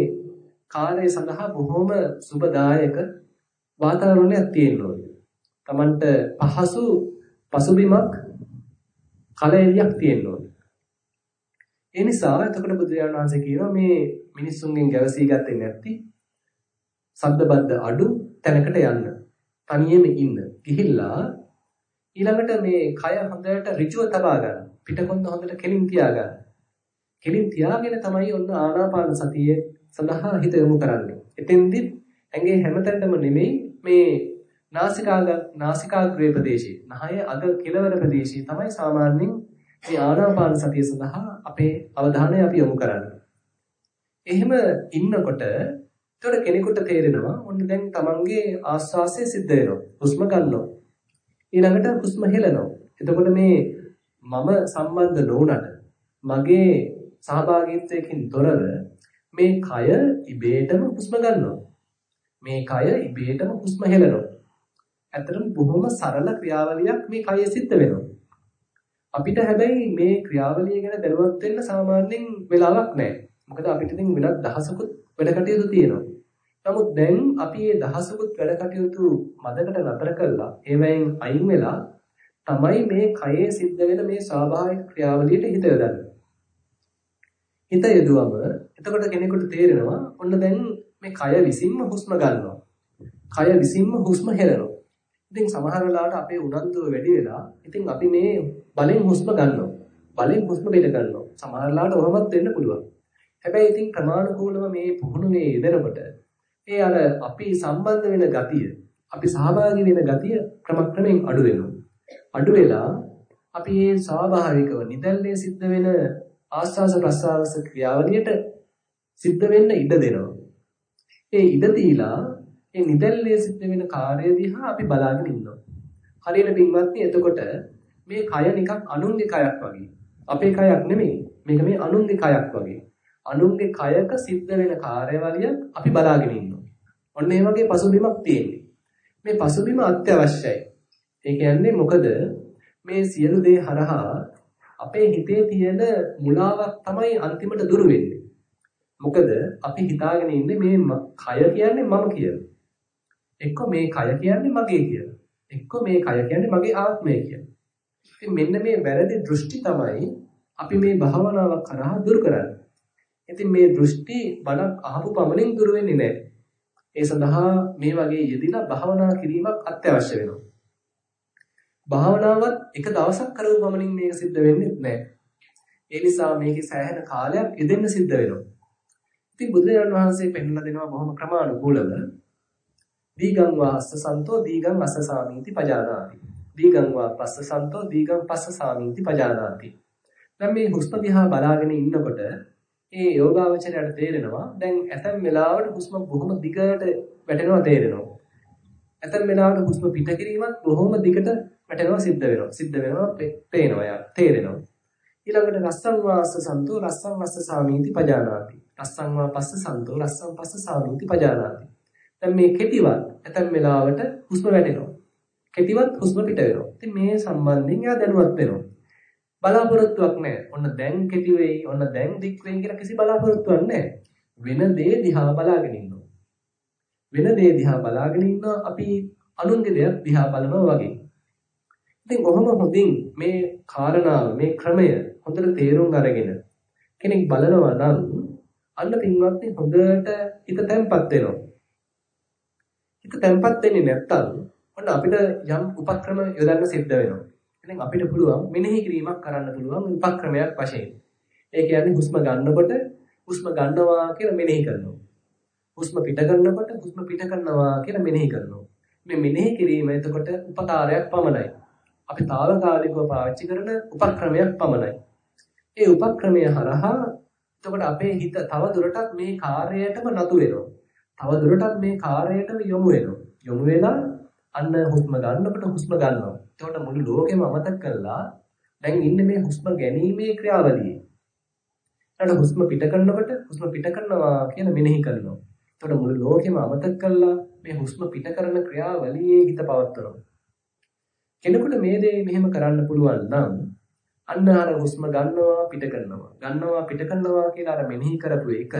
කාලය සඳහා බොහොම සුබදායක වාතාවරණයක් තියෙන්න ඕනේ. Tamanට පහසු පසුබිමක් කලෙලියක් තියෙන්න ඕනේ. ඒ නිසා එතකොට බුදුරජාණන් වහන්සේ කියනවා මේ මිනිස්සුන්ගෙන් ගැවසී ගත්තේ නැති සද්දබද්ද අඩු තැනකට යන්න. තනියෙම ඉන්න. ගිහිල්ලා ඊළඟට මේ කය හොඳට ඍජුව තබා ගන්න. පිටකොන්ද හොඳට කෙලින් තියා ගන්න. කෙලින් තියාගෙන තමයි ඔන්න ආනාපාන සතිය සඳහා හිත යොමු කරන්නේ. එතෙන්දි ඇඟේ හැමතැනටම නෙමෙයි මේ නාසිකාග නාසිකාග්‍රේ ප්‍රදේශයේ නහය අග කෙළවර ප්‍රදේශයේ තමයි සාමාන්‍යයෙන් මේ ආනාපාන සතිය සඳහා අපේ අවධානය අපි යොමු කරන්නේ. එහෙම ඉන්නකොට එතකොට කෙනෙකුට තේරෙනවා ඔන්න දැන් තමන්ගේ ආස්වාසය සිද්ධ වෙනවා. හුස්ම ගන්නවා. ඊළඟට හුස්ම හෙලනවා. එතකොට මේ මම සම්බන්ධ නොවුනට මගේ සහභාගීත්වයකින් තොරව මේ කය ඉබේටම හුස්ම ගන්නවා. මේ කය ඉබේටම හුස්ම හෙලනවා. ඇත්තටම බොහොම සරල ක්‍රියාවලියක් මේ කයේ සිද්ධ වෙනවා. අපිට හැබැයි මේ ක්‍රියාවලිය ගැන දැනුවත් වෙන්න සාමාන්‍යයෙන් වෙලාවක් නැහැ. මොකද අපිට ඉතින් වෙනත් දහසකුත් වැඩ කටයුතු තියෙනවා. නමුත් දැන් අපි මේ දහසකුත් වැඩ කටයුතු මදකට නතර කළා. ඒවෙන් අයින් වෙලා තමයි මේ කයේ සිද්ධ වෙන මේ ස්වාභාවික ක්‍රියාවලියට හිත යොදන්නේ. හිත යොදුවම එතකොට කෙනෙකුට තේරෙනවා ඔන්න දැන් මේ කය විසින්ම හුස්ම ගන්නවා. කය විසින්ම හුස්ම හෙලනවා. ඉතින් සමහර වෙලාවට අපේ උනන්දුව වැඩි වෙලා ඉතින් අපි මේ බලෙන් හුස්ම ගන්නවා. බලෙන් හුස්ම පිට ගන්නවා. සමහර වෙලාවට ඔහොමත් වෙන්න පුළුවන්. හැබැයි ඉතින් ක්‍රමානුකූලව මේ පුහුණුවේ යෙදෙනකොට ඒ අර අපි සම්බන්ධ වෙන ගතිය, අපි සහභාගී වෙන ගතිය ක්‍රමක්‍රමයෙන් අඩු වෙනවා. අඩු වෙලා අපි මේ ස්වාභාවිකව නිදැල්ලේ සිද්ධ වෙන ආස්වාස ප්‍රසආස ක්‍රියාවලියට සිද්ධ වෙන්න ඉඩ දෙනවා. ඒ ඉඩ දීලා ඒ නිදැල්ලේ සිද්ධ වෙන කාර්යය දිහා අපි බලාගෙන ඉන්නවා. හරියට පින්වත්නි එතකොට මේ කය නිකන් අනුන්ගේ කයක් වගේ. අපේ කයක් නෙමෙයි. මේක මේ අනුන්ගේ කයක් වගේ. අනුන්ගේ කයක සිද්ධ වෙන කාර්යවලියක් අපි බලාගෙන ඉන්නවා. ඔන්න ඒ වගේ පසුබිමක් තියෙන්නේ. මේ පසුබිම අත්‍යවශ්‍යයි. ඒ කියන්නේ මොකද මේ සියලු දේ හරහා අපේ හිතේ තියෙන මුලාවක් තමයි අන්තිමට දුරු වෙන්නේ. මොකද අපි හිතාගෙන ඉන්නේ මේ කය කියන්නේ මම කියලා. එක්ක මේ කය කියන්නේ මගේ කියලා. එක්ක මේ කය කියන්නේ මගේ ආත්මය කියලා. ඉතින් මෙන්න මේ වැරදි දෘෂ්ටි තමයි අපි මේ භාවනාවක් කරා දුරු කරන්නේ. ඉතින් මේ දෘෂ්ටි බණක් අහපු පමණින් දුරු වෙන්නේ නැහැ. ඒ සඳහා මේ වගේ යෙදিলা භාවනා කිරීමක් අත්‍යවශ්‍ය වෙනවා. භාවනාවත් එක දවසක් කරපු පමණින් මේක සිද්ධ වෙන්නේ නැහැ. ඒ නිසා මේකේ සෑහෙන කාලයක් යෙදෙන්න සිද්ධ වෙනවා. ඉතින් බුදුරජාණන් වහන්සේ පෙන්වලා දෙනවා බොහොම ක්‍රමානුකූලව දීගං වාස්ස සන්තෝ දීගං අස්ස සාමීති පජානාති. දීගං වා පස්ස සන්තෝ දීගං පස්ස සාමීති පජානාති. දැන් මේ හුස්ම දිහා බලාගෙන ඉන්නකොට ඒ යෝගාවචරයට තේරෙනවා දැන් ඇතම් වෙලාවට හුස්ම බොහොම දිගට වැටෙනවා තේරෙනවා. ඇතම් වෙලාවට හුස්ම පිට කිරීමත් බොහොම දිගට වැටෙනවා සිද්ධ වෙනවා. සිද්ධ වෙනවා පේනවා යා තේරෙනවා. ඊළඟට රස්සං වාස්ස සන්තෝ රස්සං වස්ස සාමීති පජානාති. රස්සං වා පස්ස සන්තෝ රස්සං පස්ස සාමීති පජානාති. දැන් මේ කෙටිවත් ඇතැම් වෙලාවට හුස්ම වැටෙනවා. කෙටිවත් හුස්ම පිට වෙනවා. ඉතින් මේ සම්බන්ධයෙන් එයා දැනුවත් වෙනවා. බලාපොරොත්තුවක් නැහැ. ඔන්න දැන් කෙටි වෙයි, ඔන්න දැන් දික් වෙයි කියලා කිසි බලාපොරොත්තුවක් නැහැ. වෙන දේ දිහා බලාගෙන ඉන්නවා. වෙන දේ දිහා බලාගෙන ඉන්නවා අපි අනුන්ගේ දෙයක් දිහා බලනවා වගේ. ඉතින් කොහොම හොඳින් මේ කාරණාව මේ ක්‍රමය හොඳට තේරුම් අරගෙන කෙනෙක් බලනවා නම් අන්න පින්වත්නි හොඳට හිත තැම්පත් වෙනවා. හිත තැම්පත් වෙන්නේ නැත්තම් ඔන්න අපිට යම් උපක්‍රම යොදන්න සිද්ධ වෙනවා. ඉතින් අපිට පුළුවන් මෙනෙහි කිරීමක් කරන්න පුළුවන් උපක්‍රමයක් වශයෙන්. ඒ කියන්නේ හුස්ම ගන්නකොට හුස්ම ගන්නවා කියලා මෙනෙහි කරනවා. හුස්ම පිට කරනකොට හුස්ම පිට කරනවා කියලා මෙනෙහි කරනවා. මේ මෙනෙහි කිරීම එතකොට උපකාරයක් පමණයි. අපි తాවකාලිකව පාවිච්චි කරන උපක්‍රමයක් පමණයි. ඒ උපක්‍රමය හරහා එතකොට අපේ හිත තව දුරටත් මේ කාර්යයටම නතු වෙනවා. තව දුරටත් මේ කාර්යයටම යොමු වෙනවා. යොමු වෙලා අන්න හුස්ම ගන්නකොට හුස්ම ගන්නවා. එතකොට මුළු ලෝකෙම අමතක කරලා දැන් ඉන්නේ මේ හුස්ම ගැනීමේ ක්‍රියාවලියේ. ඊට හුස්ම පිට කරනකොට හුස්ම පිට කරනවා කියන මෙනෙහි කරනවා. එතකොට මුළු ලෝකෙම අමතක කරලා මේ හුස්ම පිට කරන ක්‍රියාවලියේ හිත පවත්වනවා. කෙනෙකුට මේ දේ මෙහෙම කරන්න පුළුවන් නම් අන්න අර හුස්ම ගන්නවා පිට කරනවා ගන්නවා පිට කරනවා කියලා අර මෙනෙහි කරපු එක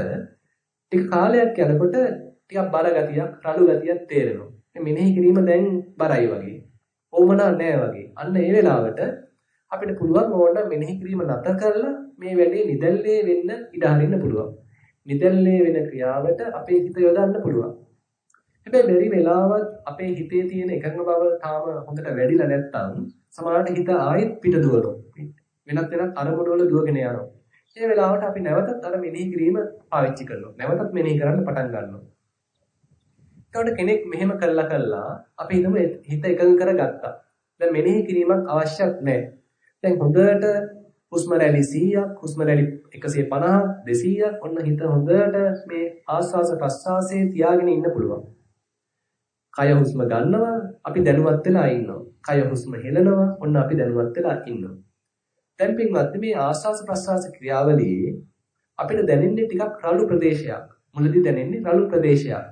ටික කාලයක් යනකොට ටිකක් බර ගතියක් රළු ගතියක් තේරෙනවා. මේ මෙනෙහි කිරීම දැන් බරයි වගේ. ඕමනා නෑ වගේ. අන්න ඒ වෙලාවට අපිට පුළුවන් ඕන මෙනෙහි කිරීම නැතර කරලා මේ වැඩේ නිදැල්ලේ වෙන්න ඉඩ හරින්න පුළුවන්. නිදැල්ලේ වෙන ක්‍රියාවට අපේ හිත යොදන්න පුළුවන්. හැබැයි බැරි වෙලාවත් අපේ හිතේ තියෙන එකඟ බව තාම හොඳට වැඩිලා නැත්තම් සමහරට හිත ආයෙත් පිට දුවනවා. වෙනත් වෙනත් අරමුණු වල දුවගෙන යනවා. ඒ වෙලාවට අපි නැවතත් අර මෙනෙහි කිරීම පාවිච්චි කරනවා. නැවතත් මෙනෙහි කරන්න පටන් ගන්නවා. එතකොට කෙනෙක් මෙහෙම කළා කළා අපි හිතමු හිත එකඟ කරගත්තා. දැන් මෙනෙහි කිරීමක් අවශ්‍යත් නැහැ. දැන් හොඳට හුස්ම රැලි 100ක් හුස්ම රැලි 150 200ක් ඔන්න හිත හොඳට මේ ආස්වාස ප්‍රස්වාසයේ තියාගෙන ඉන්න පුළුවන්. කය හුස්ම ගන්නවා අපි දැනුවත් වෙලා ඉන්නවා. කය හුස්ම හෙලනවා ඔන්න අපි දැනුවත් වෙලා ඉන්නවා. දැන් පින්වත් මේ ආස්වාස ප්‍රස්වාස ක්‍රියාවලියේ අපිට දැනෙන්නේ ටිකක් රළු ප්‍රදේශයක්. මුලදී දැනෙන්නේ රළු ප්‍රදේශයක්.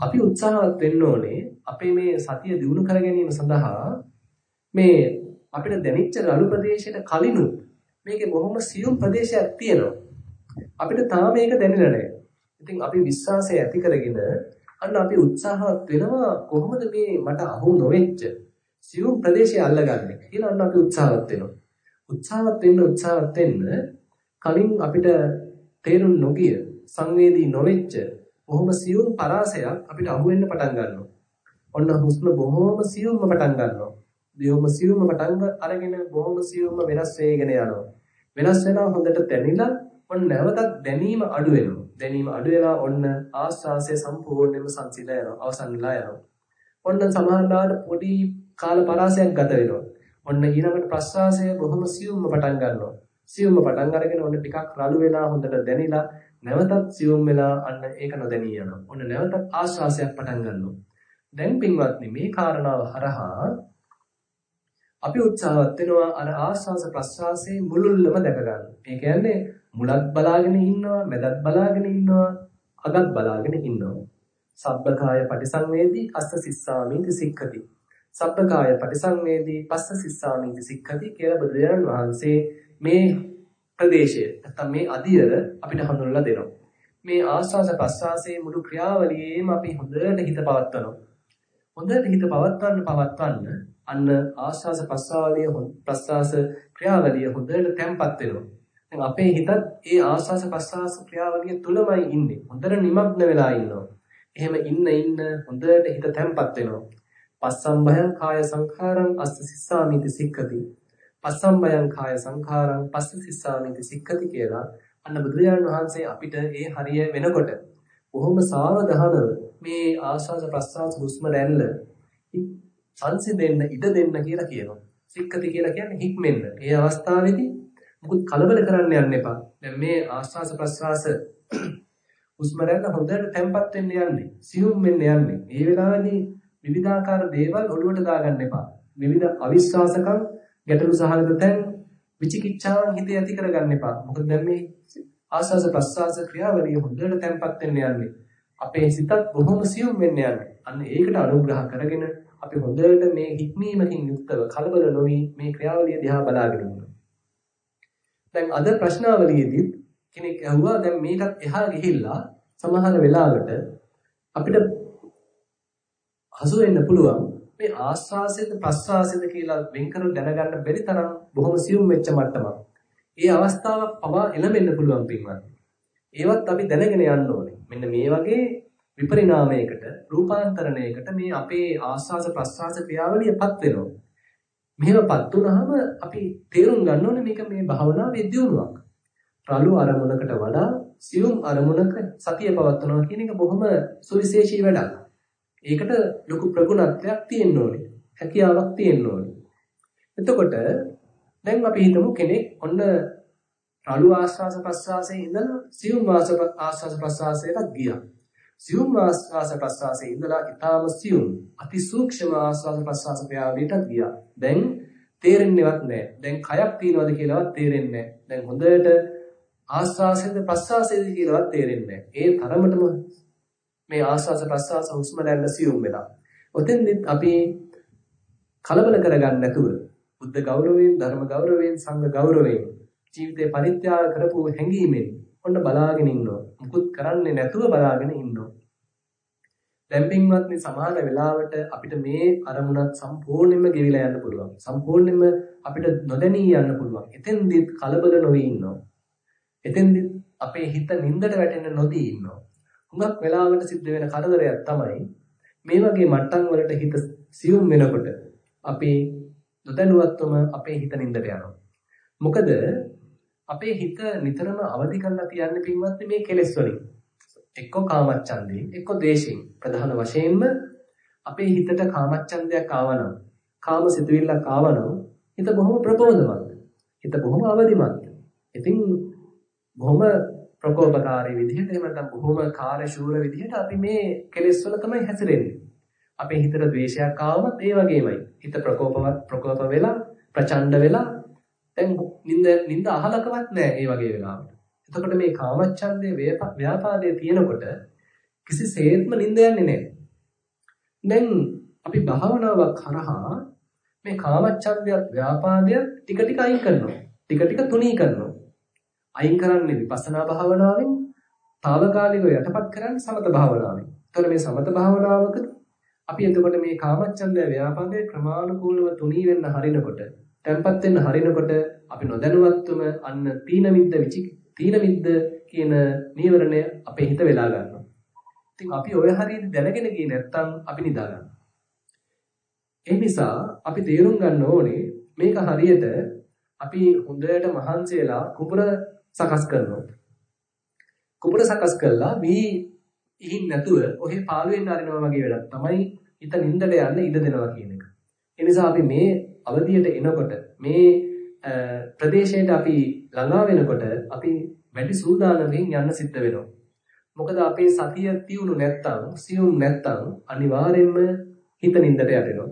අපි උත්සාහවත් වෙන්න ඕනේ අපේ මේ සතිය දිනු කර ගැනීම සඳහා මේ අපිට දැනෙච්ච රළු ප්‍රදේශයට කලිනුත් මේකේ බොහොම සියුම් ප්‍රදේශයක් තියෙනවා. අපිට තාම මේක දැනෙලා නැහැ. ඉතින් අපි විශ්වාසය ඇති කරගෙන අන්න අපි උත්සාහවත් වෙනවා කොහොමද මේ මට අහු නොවෙච්ච සියුම් ප්‍රදේශය අල්ලගන්නේ කියලා අන්න අපි උත්සාහවත් වෙනවා. උත්සාහවත් වෙන්න උත්සාහවත් වෙන්න කලින් අපිට තේරුම් නොගිය සංවේදී නොවෙච්ච බොහොම සියුම් පරාසයක් අපිට අහු වෙන්න පටන් ගන්නවා. ඔන්න හුස්ම බොහොම සියුම්ම පටන් ගන්නවා. බොහොම සියුම්ම පටන් අරගෙන බොහොම සියුම්ම වෙනස් වෙගෙන යනවා. වෙනස් වෙනවා හොඳට දැනිලා ඔන්න නැවතත් දැනීම අඩු වෙනවා. දැනීම අඩු වෙලා ඔන්න ආස්වාසය සම්පූර්ණයෙන්ම සංසිඳලා යනවා. අවසන්ලා යනවා. ඔන්න සමහරවිට පොඩි කාල පරාසයක් ගත වෙනවා. ඔන්න ඊළඟට ප්‍රස්වාසය බොහොම සියුම්ම පටන් ගන්නවා. සියුම්ම පටන් අරගෙන ඔන්න ටිකක් රළු වෙලා හොඳට දැනිලා නැවතත් සියුම් වෙලා අන්න ඒක නොදැනී යනවා. ඔන්න නැවතත් ආශ්වාසයක් පටන් ගන්නවා. දැන් පින්වත්නි මේ කාරණාව හරහා අපි උත්සාහවත් වෙනවා අර ආස්වාස ප්‍රස්වාසයේ මුලුල්ලම දැක ගන්න. ඒ කියන්නේ මුලත් බලාගෙන ඉන්නවා, මැදත් බලාගෙන ඉන්නවා, අගත් බලාගෙන ඉන්නවා. සබ්බකාය පටිසංවේදී අස්ස සිස්සාමිති සික්ඛති. සබ්බකාය පටිසංවේදී පස්ස සිස්සාමිති සික්ඛති කියලා බුදුරජාණන් වහන්සේ මේ ප්‍රදේශය නැත්නම් මේ අදියර අපිට හඳුන්වලා දෙනවා. මේ ආස්වාස ප්‍රස්වාසයේ මුළු ක්‍රියාවලියේම අපි හොඳට හිත පවත්වනවා. හොඳට හිත පවත්වන්න පවත්වන්න අන්න ආස්වාස ප්‍රස්වාවලිය ප්‍රස්වාස ක්‍රියාවලිය හොඳට තැම්පත් වෙනවා. දැන් අපේ හිතත් ඒ ආස්වාස ප්‍රස්වාස ක්‍රියාවලිය තුලමයි ඉන්නේ. හොඳට නිමග්න වෙලා ඉන්නවා. එහෙම ඉන්න ඉන්න හොඳට හිත තැම්පත් වෙනවා. පස්සම්බයං කාය සංඛාරං අස්ස සිස්සාමිති සික්ඛති. පස්සම්බයං කාය සංඛාරං පස්ස සිස්සාමිති සික්ඛති කියලා අන්න බුදුරජාණන් වහන්සේ අපිට ඒ හරිය වෙනකොට බොහොම සාවධානව මේ ආස්වාද ප්‍රස්වාස හුස්ම රැල්ල සංසිඳෙන්න ඉඩ දෙන්න කියලා කියනවා. සික්කති කියලා කියන්නේ හික්මෙන්න. ඒ අවස්ථාවේදී මුකුත් කලබල කරන්න යන්න එපා. දැන් මේ ආස්වාස ප්‍රස්වාස හුස්ම රැල්ල හොඳට තැම්පත් වෙන්න යන්නේ. සියුම් වෙන්න යන්නේ. මේ වෙලාවේදී විවිධාකාර දේවල් ඔළුවට දාගන්න එපා. විවිධ අවිශ්වාසකම් ගැටලු සහගත තැන් විචිකිච්ඡාවන් හිතේ ඇති කරගන්න එපා. මොකද දැන් මේ ආස්වාස ප්‍රස්වාස ක්‍රියාවලිය හොඳට තැම්පත් වෙන්න යන්නේ. අපේ සිතත් බොහොම සියුම් වෙන්න යනවා. අන්න ඒකට අනුග්‍රහ කරගෙන අපි හොඳට මේ හික්මීමකින් යුක්තව කලබල නොවි මේ ක්‍රියාවලිය දිහා බලාගෙන ඉන්නවා. දැන් අද ප්‍රශ්නාවලියේදී කෙනෙක් අහුවා දැන් මේකත් එහා ගිහිල්ලා සමහර වෙලාවට අපිට හසු වෙන්න පුළුවන් මේ ආස්වාසයද ප්‍රස්වාසයද කියලා වෙන්කර දැනගන්න බැරි තරම් බොහොම සියුම් වෙච්ච මට්ටමක්. ඒ අවස්ථාවක් පවා එළඹෙන්න පුළුවන් පින්වත්. ඒවත් අපි දැනගෙන යන්න ඕනේ. මෙන්න මේ වගේ විපරිණාමයකට රූපාන්තරණයකට මේ අපේ ආස්වාස ප්‍රස්වාස ක්‍රියාවලියපත් වෙනවා. මෙහෙමපත් වුනහම අපි තේරුම් ගන්න ඕනේ මේක මේ භාවනාවේ දියුණුවක්. රළු අරමුණකට වඩා සියුම් අරමුණක සතිය පවත්වනවා කියන එක බොහොම සුවිශේෂී වැඩක්. ඒකට ලොකු ප්‍රගුණත්වයක් තියෙන්න ඕනේ. හැකියාවක් තියෙන්න ඕනේ. එතකොට දැන් අපි හිතමු කෙනෙක් ඔන්න රළු ආස්වාස ප්‍රස්වාසයේ ඉඳලා සියුම් ආස්වාස ප්‍රස්වාසයට ගියා. සියුම් ආස්වාස ප්‍රස්වාසයේ ඉඳලා ඊටාම සියුම් අති සූක්ෂම ආස්වාස ප්‍රස්වාස ක්‍රියාවලියට ගියා. දැන් තේරෙන්නේවත් නැහැ. දැන් කයක් තියනවද කියලාවත් තේරෙන්නේ නැහැ. දැන් හොඳට ආස්වාසයේද ප්‍රස්වාසයේද කියලාවත් තේරෙන්නේ නැහැ. ඒ තරමටම මේ ආස්වාස ප්‍රස්වාස හුස්ම රැල්ල සියුම් වෙලා. ඔතෙන්දිත් අපි කලබල කරගන්න නැතුව බුද්ධ ගෞරවයෙන් ධර්ම ගෞරවයෙන් සංඝ ගෞරවයෙන් ජීවිතේ පරිත්‍යාග කරපු හැඟීමෙන් ඔන්න බලාගෙන ඉන්නවා. මුකුත් කරන්නේ නැතුව බලාගෙන ඉන්නවා. දැන් පින්වත්නි සමාන වෙලාවට අපිට මේ අරමුණත් සම්පූර්ණයෙන්ම ගෙවිලා යන්න පුළුවන්. සම්පූර්ණයෙන්ම අපිට නොදැනී යන්න පුළුවන්. එතෙන්දිත් කලබල නොවී ඉන්නවා. එතෙන්දිත් අපේ හිත නින්දට වැටෙන්න නොදී ඉන්නවා. හුඟක් වෙලාවට සිද්ධ වෙන කරදරයක් තමයි මේ වගේ මට්ටම් වලට හිත සියුම් වෙනකොට අපි නොදැනුවත්වම අපේ හිත නින්දට යනවා. මොකද අපේ හිත නිතරම අවදි කරලා තියන්නේ පින්වත්නි මේ කෙලෙස් වලින්. එක්ක කාමච්ඡන්දේ, එක්ක ද්වේෂයෙන්. ප්‍රධාන වශයෙන්ම අපේ හිතට කාමච්ඡන්දයක් ආවනම්, කාම සිතුවිල්ලක් ආවනම් හිත බොහොම ප්‍රබෝධමත්. හිත බොහොම අවදිමත්. ඉතින් බොහොම ප්‍රකෝපකාරී විදිහට එහෙම නැත්නම් බොහොම කාර්යශූර විදිහට අපි මේ කෙලෙස් වල තමයි හැසිරෙන්නේ. අපේ හිතට ද්වේෂයක් ආවමත් ඒ වගේමයි. හිත ප්‍රකෝපවත් ප්‍රකෝප වෙලා ප්‍රචණ්ඩ වෙලා දැන් නිින්ද නිින්ද අහලකවත් නැහැ ඒ වගේ වෙලාවට. එතකොට මේ කාමච්ඡන්දේ ව්‍යාපාදයේ තියෙනකොට කිසිසේත්ම නිින්ද යන්නේ නැහැ. දැන් අපි භාවනාවක් කරහා මේ කාමච්ඡන්දයත් ව්‍යාපාදයත් ටික ටික අයින් කරනවා. ටික ටික තුනී කරනවා. අයින් කරන්නේ විපස්සනා භාවනාවෙන්, తాවකාලිකව යටපත් කරන්නේ සමත භාවනාවෙන්. එතකොට මේ සමත භාවනාවක අපි එතකොට මේ කාමච්ඡන්දය ව්‍යාපාදයේ ක්‍රමානුකූලව තුනී වෙන්න හරිනකොට, tempat වෙන්න හරිනකොට අපි නොදැනුවත්වම අන්න තීන මිද්ද විචි තීන මිද්ද කියන නීවරණය අපේ හිත වෙලා ගන්නවා. ඉතින් අපි ඔය හරියට දැනගෙන ගියේ නැත්නම් අපි නිදා ගන්නවා. ඒ නිසා අපි තේරුම් ගන්න ඕනේ මේක හරියට අපි හොඳට මහන්සි වෙලා කුඹර සකස් කරනවා. කුඹර සකස් කළා වී ඉහින් නැතුව ඔහේ පාළු වෙන්න අරිනවා වගේ වැඩක් තමයි හිත නින්දට යන්න ඉඩ දෙනවා කියන එක. ඒ නිසා අපි මේ අවධියට එනකොට මේ ප්‍රදේශයට අපි ළඟා වෙනකොට අපි වැඩි සූදානමකින් යන්න සිද්ධ වෙනවා. මොකද අපේ සතිය තියුණු නැත්තම් සියුම් නැත්තම් අනිවාර්යෙන්ම හිත නින්දට යටෙනවා.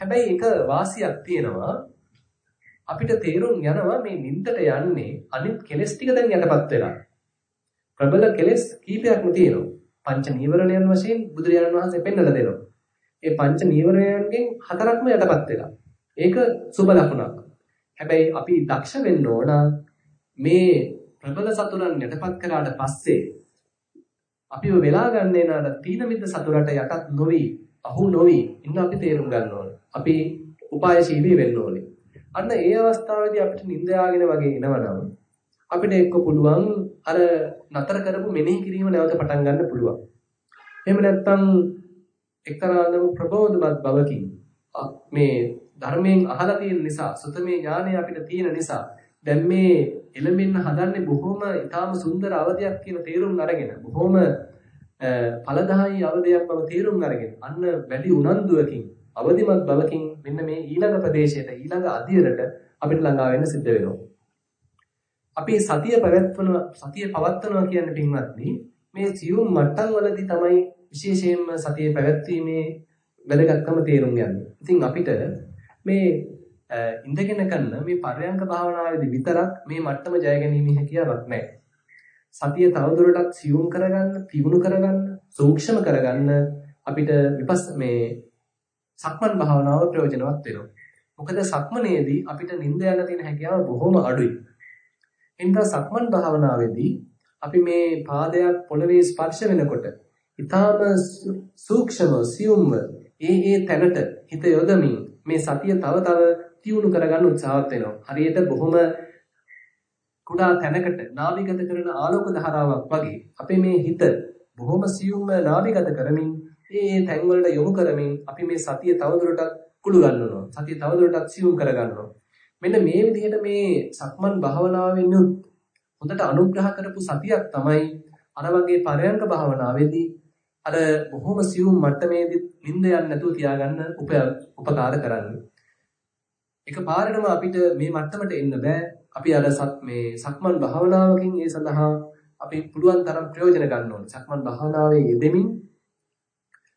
හැබැයි එක වාසියක් තියෙනවා අපිට තේරුම් යනවා මේ නින්දට යන්නේ අනිත් කෙලස් ටික දැන් යටපත් වෙලා. ප්‍රබල කෙලස් කීපයක්ම තියෙනවා. පංච නීවරණයන් වශයෙන් බුදුරජාණන් වහන්සේ පෙන්වලා දෙනවා. ඒ පංච නීවරණයන්ගෙන් හතරක්ම යටපත් වෙලා. ඒක සුබ ලකුණක්. හැබැයි අපි දක්ෂ වෙන්න ඕන මේ ප්‍රබල සතුරන් යටපත් කරාට පස්සේ අපිව වෙලා ගන්නේ නාර තීන මිද්ද සතුරට යටත් නොවි අහු නොවි ඉන්න අපි තේරුම් ගන්න ඕන. අපි උපායශීලී වෙන්න ඕනේ. අන්න ඒ අවස්ථාවේදී අපිට නිින්ද යාගෙන වගේ එනවනම් අපිට එක්ක පුළුවන් අර නතර කරපු මෙනෙහි කිරීම නැවත පටන් ගන්න පුළුවන්. එහෙම නැත්නම් එක්තරාන්දම ප්‍රබෝධමත් බවකින් මේ ධර්මයෙන් අහලා තියෙන නිසා සුතමේ ඥානය අපිට තියෙන නිසා දැන් මේ එළඹෙන්න හදන්නේ බොහොම ඊටාම සුන්දර අවධියක් කියන තේරුම් අරගෙන බොහොම ඵලදායී අවධියක් බව තේරුම් අරගෙන අන්න වැඩි උනන්දුවකින් අවදිමත් බවකින් මෙන්න මේ ඊළඟ ප්‍රදේශයට ඊළඟ අධියරට අපිට ළඟා වෙන්න සිද්ධ වෙනවා. අපි සතිය පැවැත්වන සතිය පවත්වනවා කියන්නේ පින්වත්නි මේ සියුම් මට්ටම් වලදී තමයි විශේෂයෙන්ම සතිය පැවැත්වීමේ වැදගත්කම තේරුම් ගන්න. ඉතින් අපිට මේ ඉඳගෙන කරන මේ පරයන්ක භාවනාවේදී විතරක් මේ මට්ටම ජය ගැනීම හැකියාවක් නැහැ. සතිය තවදුරටත් සියුම් කරගන්න, තියුණු කරගන්න, සූක්ෂම කරගන්න අපිට විපස් මේ සක්මන් භාවනාව ප්‍රයෝජනවත් වෙනවා. මොකද සක්මනේදී අපිට නිින්ද යන තියෙන හැකියාව බොහොම අඩුයි. එනිසා සක්මන් භාවනාවේදී අපි මේ පාදයක් පොළවේ ස්පර්ශ වෙනකොට ඊටාම සූක්ෂම සියුම්ව ඒ ඒ තැනට හිත යොදමින් මේ සතිය තව තව තියුණු කරගන්න උත්සාහවත් වෙනවා. හරියට බොහොම කුඩා තැනකට නාභිගත කරන ආලෝක ධාරාවක් වගේ අපේ මේ හිත බොහොම සියුම්ව නාභිගත කරමින් ඒ ඒ තැන් වලට යොමු කරමින් අපි මේ සතිය තවදුරටත් කුළු ගන්නවා. සතිය තවදුරටත් සියුම් කරගන්නවා. මෙන්න මේ විදිහට මේ සක්මන් භාවනාවෙන් හොඳට අනුග්‍රහ කරපු සතියක් තමයි අර වගේ පරයන්ක භාවනාවේදී අර බොහොම සියුම් මට්ටමේදී නිින්ද යන්නේ නැතුව තියාගන්න උපකාර කරන්නේ. එකපාරටම අපිට මේ මට්ටමට එන්න බෑ. අපි අර සත් මේ සක්මන් භාවනාවකින් ඒ සඳහා අපි පුළුවන් තරම් ප්‍රයෝජන ගන්න ඕනේ. සක්මන් භාවනාවේ යෙදෙමින්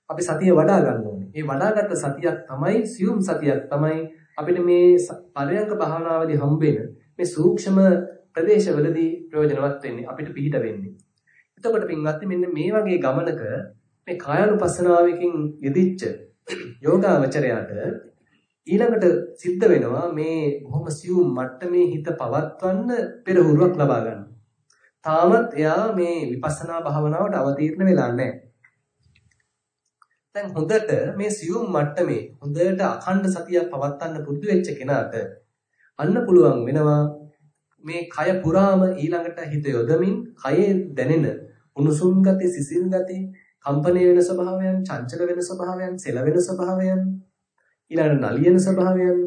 අපි සතිය වඩා ගන්න ඕනේ. ඒ වඩාගත් සතියක් තමයි සියුම් සතියක් තමයි අපිට මේ පරයන්ක භාවනාවේදී හම්බෙන මේ සූක්ෂම ප්‍රදේශවලදී ප්‍රයෝජනවත් වෙන්නේ අපිට පිහිට වෙන්නේ. එතකොට පින්වත්නි මෙන්න මේ වගේ ගමනක මේ කායानुපස්සනාවකින් යෙදිච්ච යෝගාවචරයට ඊළඟට සිද්ධ වෙනවා මේ බොහොම සියුම් මට්ටමේ හිත පවත්වන්න පෙරහුරුවක් ලබා ගන්න. තාමත් එයා මේ විපස්සනා භාවනාවට අවතීර්ණ වෙලා නැහැ. දැන් හොඳට මේ සියුම් මට්ටමේ හොඳට අඛණ්ඩ සතියක් පවත්වන්න පුරුදු වෙච්ච කෙනාට අන්න පුළුවන් වෙනවා මේ කය පුරාම ඊළඟට හිත යොදමින් කයේ දැනෙන උණුසුම් ගති සිසිල් ගති කම්පණය වෙන ස්වභාවයන් චංචල වෙන ස්වභාවයන් සෙල වෙන ස්වභාවයන් ඊළඟ නලියන ස්වභාවයන්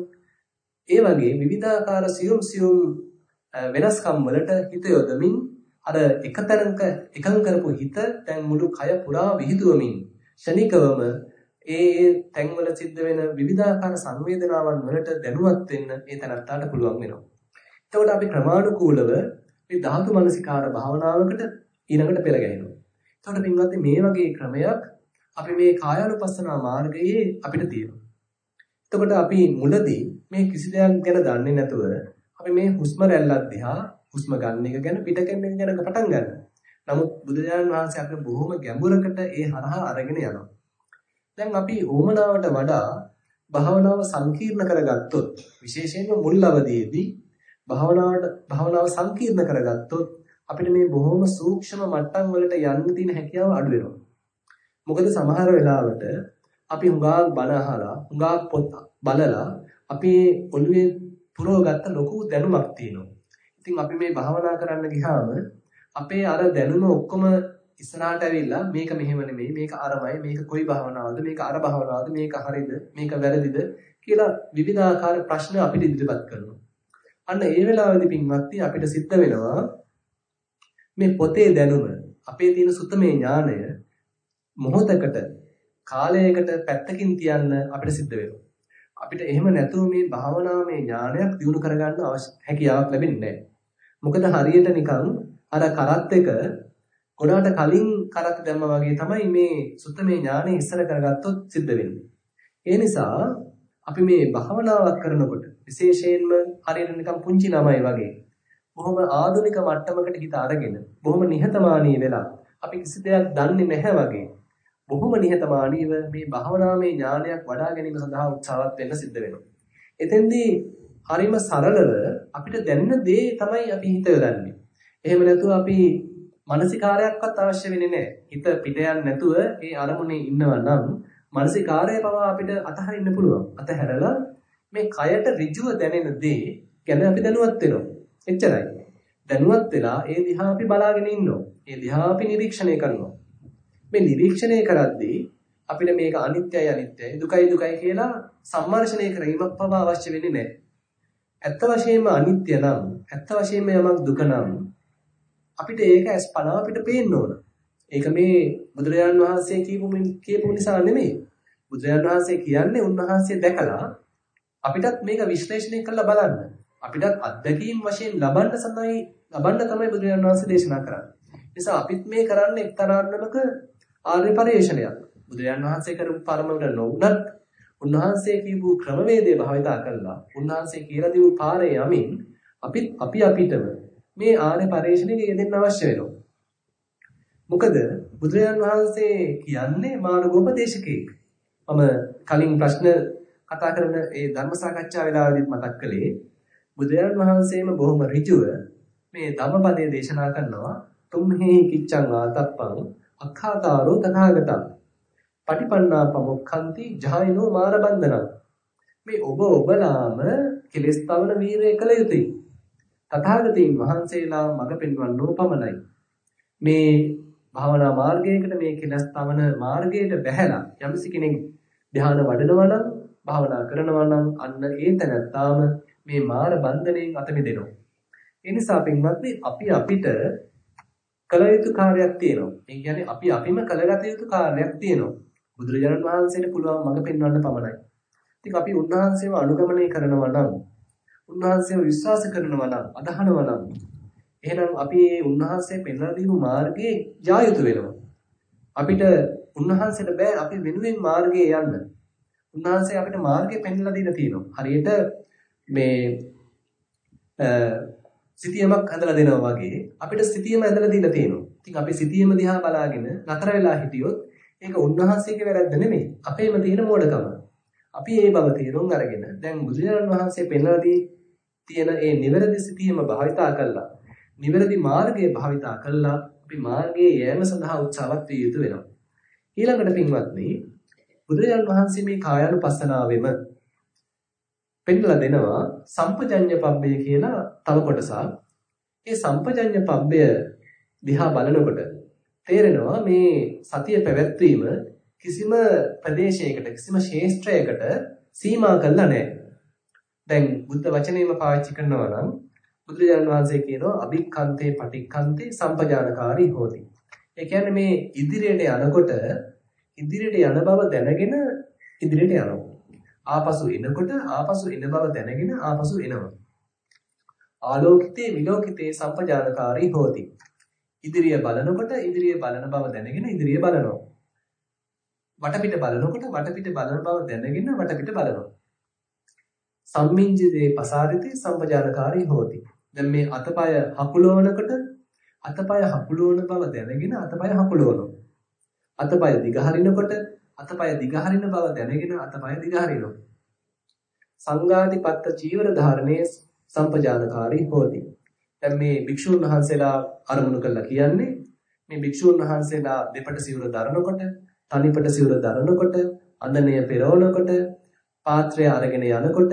ඒ වගේ විවිධාකාර සියුම් සියුම් වෙනස්කම් වලට හිත යොදමින් අර එකතරක එකඟ කරපු හිත දැන් මුළු කය පුරා විහිදුවමින් ෂණිකවම ඒ ඒ තැන්වල සිද්ධ වෙන විවිධාකාර සංවේදනාවන් වලට දැනුවත් වෙන්න ඒ තනත්තාට පුළුවන් වෙනවා. එතකොට අපි ක්‍රමානුකූලව මේ ධාතු මනසිකාර භාවනාවකට ඊළඟට පෙළ ගැහෙනවා. එතකොට පින්වත්නි මේ වගේ ක්‍රමයක් අපි මේ කායානුපස්සනා මාර්ගයේ අපිට තියෙනවා. එතකොට අපි මුලදී මේ කිසි දෙයක් ගැන දන්නේ නැතුව අපි මේ හුස්ම රැල්ලක් දිහා හුස්ම ගන්න එක ගැන පිට කරන එක ගැන පටන් ගන්නවා. නමුත් බුදුරජාණන් වහන්සේ අපිට බොහොම ගැඹුරකට ඒ හරහා අරගෙන යනවා. දැන් අපි ඕමනාවට වඩා භාවනාව සංකීර්ණ කරගත්තොත් විශේෂයෙන්ම මුල් අවදියේදී භාවනාවට භාවනාව සංකීර්ණ කරගත්තොත් අපිට මේ බොහොම සූක්ෂම මට්ටම් වලට යන්න තියෙන හැකියාව අඩු වෙනවා. මොකද සමහර වෙලාවට අපි හුඟක් බණ අහලා හුඟක් පොත් බලලා අපි ඔළුවේ පුරවගත්ත ලොකු දැනුමක් තියෙනවා. ඉතින් අපි මේ භාවනා කරන්න ගියාම අපේ අර දැනුම ඔක්කොම ඉස්සරහට ඇවිල්ලා මේක මෙහෙම නෙමෙයි මේක අරමයි මේක කොයි භාවනාවද මේක අර භාවනාවද මේක හරිද මේක වැරදිද කියලා විවිධාකාර ප්‍රශ්න අපිට ඉදිරිපත් කරනවා. අන්න ඒ වෙලාවේදී පින්වත්නි අපිට සිද්ධ වෙනවා මේ පොතේ දැනුම අපේ තියෙන සුතමේ ඥානය මොහොතකට කාලයකට පැත්තකින් තියන්න අපිට සිද්ධ වෙනවා. අපිට එහෙම නැතුව මේ භාවනාවේ ඥානයක් දිනු කරගන්න අවශ්‍ය හැකියාවක් ලැබෙන්නේ නැහැ. මොකද හරියට නිකන් අර කරත් එක ගොඩාට කලින් කරත් දැම්මා වගේ තමයි මේ සුත්තමේ ඥානෙ ඉස්සර කරගත්තොත් සිද්ධ වෙන්නේ. ඒ නිසා අපි මේ භාවනාවක් කරනකොට විශේෂයෙන්ම හරියට නිකන් පුංචි ළමයි වගේ බොහොම ආධුනික මට්ටමකට හිත අරගෙන බොහොම නිහතමානී වෙලා අපි කිසි දෙයක් දන්නේ නැහැ වගේ බොහොම නිහතමානීව මේ භාවනාවේ ඥානයක් වඩා ගැනීම සඳහා උත්සාහවත් වෙන්න සිද්ධ වෙනවා. එතෙන්දී හරිම සරලව අපිට දැනෙන දේ තමයි අපි හිත යොදන්නේ. එහෙම නැතුව අපි මානසිකාරයක්වත් අවශ්‍ය වෙන්නේ නැහැ. හිත පිට යන්නේ නැතුව ඒ අරමුණේ ඉන්නවා නම් මානසිකාරය පවා අපිට අතහරින්න පුළුවන්. අතහැරලා මේ කයට ඍජුව දැනෙන දේ ගැන අපි දැනුවත් වෙනවා. එච්චරයි. දැනුවත් වෙලා ඒ දිහා අපි බලාගෙන ඉන්නවා. ඒ දිහා අපි නිරීක්ෂණය කරනවා. මේ නිරීක්ෂණය කරද්දී අපිට මේක අනිත්‍යයි අනිත්‍යයි දුකයි දුකයි කියලා සම්මර්ෂණය කිරීමක් පවා අවශ්‍ය වෙන්නේ නැහැ. ඇත්ත වශයෙන්ම අනිත්‍ය නම් ඇත්ත වශයෙන්ම යමක් දුක නම් අපිට ඒක අස්පනා අපිට පේන්න ඕන. ඒක මේ බුදුරජාන් වහන්සේ කියපු කියපු නිසා නෙමෙයි. බුදුරජාන් වහන්සේ කියන්නේ උන්වහන්සේ දැකලා අපිටත් මේක විශ්ලේෂණය කරලා බලන්න. අපිටත් අත්දැකීම් වශයෙන් ලබන්න තමයි ලබන්න තමයි බුදුරජාන් වහන්සේ දේශනා කරන්නේ. නිසා අපිත් මේ කරන්නේ එක්තරාන්දමක ආර්ය පරිශ්‍රණයක්. බුදුරජාන් වහන්සේ කරපු පරමවල නොඋනත් උන්වහන්සේ කියපු ක්‍රමවේදය භාවිතා කළා. උන්වහන්සේ කියලා දීපු පාරේ යමින් අපිත් අපි අපිටම මේ ආර්ය පරිශ්‍රණයේ යෙදෙන්න අවශ්‍ය වෙනවා. මොකද බුදුරජාන් වහන්සේ කියන්නේ මාර්ගෝපදේශකෙක්. මම කලින් ප්‍රශ්න කතා කරන ඒ ධර්ම සාකච්ඡා වෙලාවේදීත් මතක් කළේ බුදුරජාන් වහන්සේම බොහොම ඍජුව මේ ධම්මපදයේ දේශනා කරනවා තුම්හි කිච්ඡං ආතප්පං අක්ඛාතාරෝ තථාගතං පටිපන්නා පමුක්ඛන්ති ජායනෝ මාරබන්ධනං මේ ඔබ ඔබලාම කෙලෙස් තවන වීරය කළ යුතුයි තථාගතයන් වහන්සේලා මඟ පෙන්වන්නෝ පමණයි මේ භාවනා මාර්ගයකට මේ කෙලස් තවන මාර්ගයට බැහැලා යම්සි කෙනෙක් ධ්‍යාන වඩනවා නම් භාවනා කරනවා නම් අන්න ඒ තැනත්තාම මේ මාර බන්ධණයෙන් අත මිදෙනවා. ඒ නිසා පින්වත්නි අපි අපිට කළ යුතු කාර්යයක් තියෙනවා. ඒ කියන්නේ අපි අපිම කළගත යුතු කාර්යයක් තියෙනවා. බුදුරජාණන් වහන්සේට පුළුවන් මඟ පෙන්වන්න පමණයි. ඉතින් අපි උන්වහන්සේව අනුගමනය කරනවා නම් උන්වහන්සේව විශ්වාස කරනවා නම් අදහනවා නම් එහෙනම් අපි මේ උන්වහන්සේ පෙන්වලා දීපු මාර්ගයේ යා යුතු වෙනවා. අපිට උන්වහන්සේට බෑ අපි වෙනුවෙන් මාර්ගයේ යන්න. උන්වහන්සේ අපිට මාර්ගය පෙන්වලා දීලා තියෙනවා. හරියට මේ සිතියමක් හදලා දෙනවා වගේ අපිට සිතියම ඇඳලා දීලා තියෙනවා. ඉතින් අපි සිතියම දිහා බලාගෙන නතර වෙලා හිටියොත් ඒක උන්වහන්සේගේ වැරද්ද නෙමෙයි. අපේම තියෙන මෝඩකම. අපි ඒ බව තේරුම් අරගෙන දැන් බුදුරජාණන් වහන්සේ පෙන්වලා තියෙන ඒ නිවැරදි සිතියම භාවිතා කළා. නිවැරදි මාර්ගය භාවිතා කළා. අපි මාර්ගයේ යෑම සඳහා උත්සාහවත් විය යුතු වෙනවා. ඊළඟට පින්වත්නි බුදුරජාණන් වහන්සේ මේ කායानुපස්සනාවෙම පෙන්නලා දෙනවා සම්පජඤ්ඤ පබ්බය කියලා තව කොටසක්. ඒ සම්පජඤ්ඤ පබ්බය දිහා බලනකොට තේරෙනවා මේ සතිය පැවැත්වීම කිසිම ප්‍රදේශයකට කිසිම ශේෂ්ත්‍රයකට සීමා කළා නැහැ. දැන් බුද්ධ වචනේම පාවිච්චි කරනවා නම් බුදුරජාණන් වහන්සේ කියනවා අභික්ඛන්තේ පටික්ඛන්තේ සම්පජානකාරී හෝති. ඒ කියන්නේ මේ ඉදිරියට යනකොට ඉදිරියට යන බව දැනගෙන ඉදිරියට යනවා. ආපසු එනකොට ආපසු එන බව දැනගෙන ආපසු එනවා. ආලෝකිතේ විලෝකිතේ සම්පජානකාරී හෝති. ඉදිරිය බලනකොට ඉදිරිය බලන බව දැනගෙන ඉදිරිය බලනවා. වටපිට බලනකොට වටපිට බලන බව දැනගෙන වටපිට බලනවා. සම්මිංජිතේ පසාරිතේ සම්පජානකාරී හෝති. දැන් මේ අතපය හකුලවනකොට අතපය හකුලවන බව දැනගෙන අතපය හකුලවනවා. අතපය දිගහරිනකොට අතපය දිගහරින බව දැනගෙන අතපය දිගහරිනවා. සංඝාතිපත්ත චීවර ධාරණේ සම්පජානකාරී හෝති. දැන් මේ භික්ෂුන් වහන්සේලා අරමුණු කළා කියන්නේ මේ භික්ෂුන් වහන්සේලා දෙපට සිවුර දරනකොට, තනිපට සිවුර දරනකොට, අඳනය පෙරවනකොට, පාත්‍රය අරගෙන යනකොට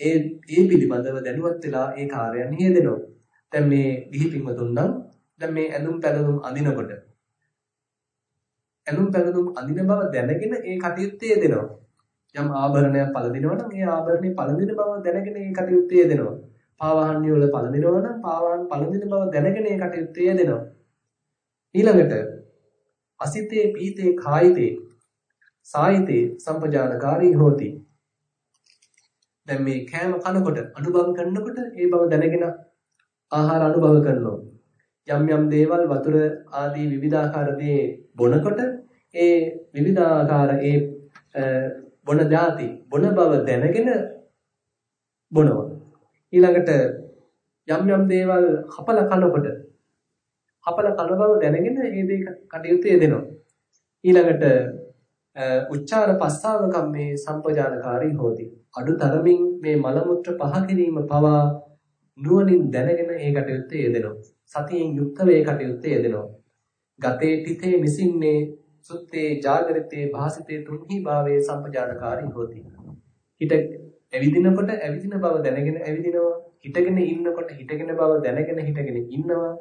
ඒ ඒ පිළිබඳව දැනුවත් වෙලා ඒ කාර්යයන් හේදෙනවා. දැන් මේ ගිහි පින්වතුන් නම් දැන් මේ ඇඳුම් පැළඳුම් අඳිනකොට ඇඳුම් පැළඳුම් අඳින බව දැනගෙන ඒ කටයුත්තේ යෙදෙනවා. යම් ආභරණයක් පළඳිනවා නම් ඒ ආභරණේ පළඳින බව දැනගෙන ඒ කටයුත්තේ යෙදෙනවා. පාවහන්නේ වල පළඳිනවා නම් පාවහන් පළඳින බව දැනගෙන ඒ කටයුත්තේ යෙදෙනවා. ඊළඟට අසිතේ පීතේ කායිතේ සායිතේ සම්පජානකාරී හෝති. දැන් මේ කෑම කනකොට අනුභව කරනකොට ඒ බව දැනගෙන ආහාර අනුභව කරනවා. යම් යම් දේවල් වතුර ආදී විවිධාකාර දේ බොනකොට ඒ විවිධාකාර ඒ බොන જાති බොන බව දැනගෙන බොනවා. ඊළඟට යම් යම් දේවල් හපල කනකොට හපල කන බව දැනගෙන ඒ දේ කටයුතු යෙදෙනවා. ඊළඟට උච්චාර පස්සාව කම්මේ සම්පජානකාරී හෝති. අඩු තරමින් මේ මල මුත්‍ර පහ කිරීම පවා නුවණින් දැනගෙන ඒ කටයුත්තේ යෙදෙනවා. සතියෙන් යුක්ත වේ කටයුත්තේ යෙදෙනවා. ගතේ තිතේ මිසින්නේ සුත්තේ ජාගරිතේ භාසිතේ තුන්හි භාවයේ සම්පජානකාරී හොති. හිත ඇවිදිනකොට ඇවිදින බව දැනගෙන ඇවිදිනවා. හිටගෙන ඉන්නකොට හිටගෙන බව දැනගෙන හිටගෙන ඉන්නවා.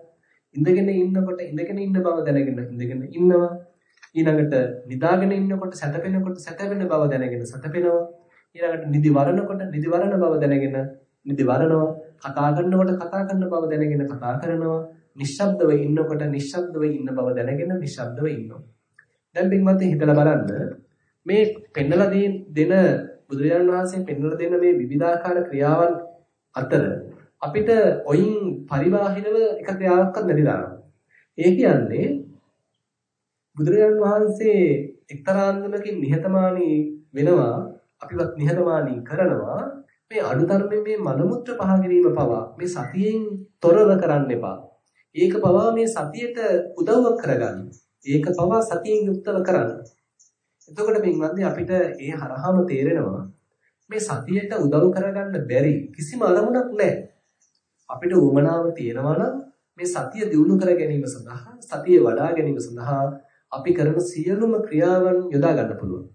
ඉඳගෙන ඉන්නකොට ඉඳගෙන ඉන්න බව දැනගෙන ඉඳගෙන ඉන්නවා. ඊළඟට නිදාගෙන ඉන්නකොට සැතපෙනකොට සැතපෙන බව දැනගෙන සැතපෙනවා. ඊළඟට නිදි වරනකොට නිදි වරන බව දැනගෙන නිදි වරනවා. කතා කරනකොට කතා කරන බව දැනගෙන කතා කරනවා. නිශ්ශබ්දව ඉන්නකොට නිශ්ශබ්දව ඉන්න බව දැනගෙන නිශ්ශබ්දව ඉන්නවා. දැන් පින්වත්නි හිතලා බලන්න මේ පෙන්නලා දෙන බුදුරජාණන් වහන්සේ පෙන්වලා දෙන මේ විවිධාකාර ක්‍රියාවන් අතර අපිට ඔයින් පරිබාහිරව එක ක්‍රියාවක්වත් නැති දානවා. ඒ කියන්නේ බුදුරජාණන් වහන්සේ එක්තරා අන්දමකින් නිහතමානී වෙනවා අපිවත් නිහතමානී කරනවා මේ අනුධර්මයේ මේ මනමුත්‍ර පහ කිරීම පවා මේ සතියෙන් තොරව කරන්න එපා. ඒක පවා මේ සතියට උදව්වක් කරගන්න. ඒක පවා සතියෙන් යුක්තව කරන්න. එතකොට පින්වත්නි අපිට ඒ හරහාම තේරෙනවා මේ සතියට උදව් කරගන්න බැරි කිසිම අරමුණක් නැහැ. අපිට උවමනාව තියෙනවා නම් මේ සතිය දියුණු කර ගැනීම සඳහා සතිය වඩා ගැනීම සඳහා අපි කරන සියලුම ක්‍රියාවන් යොදා ගන්න පුළුවන්.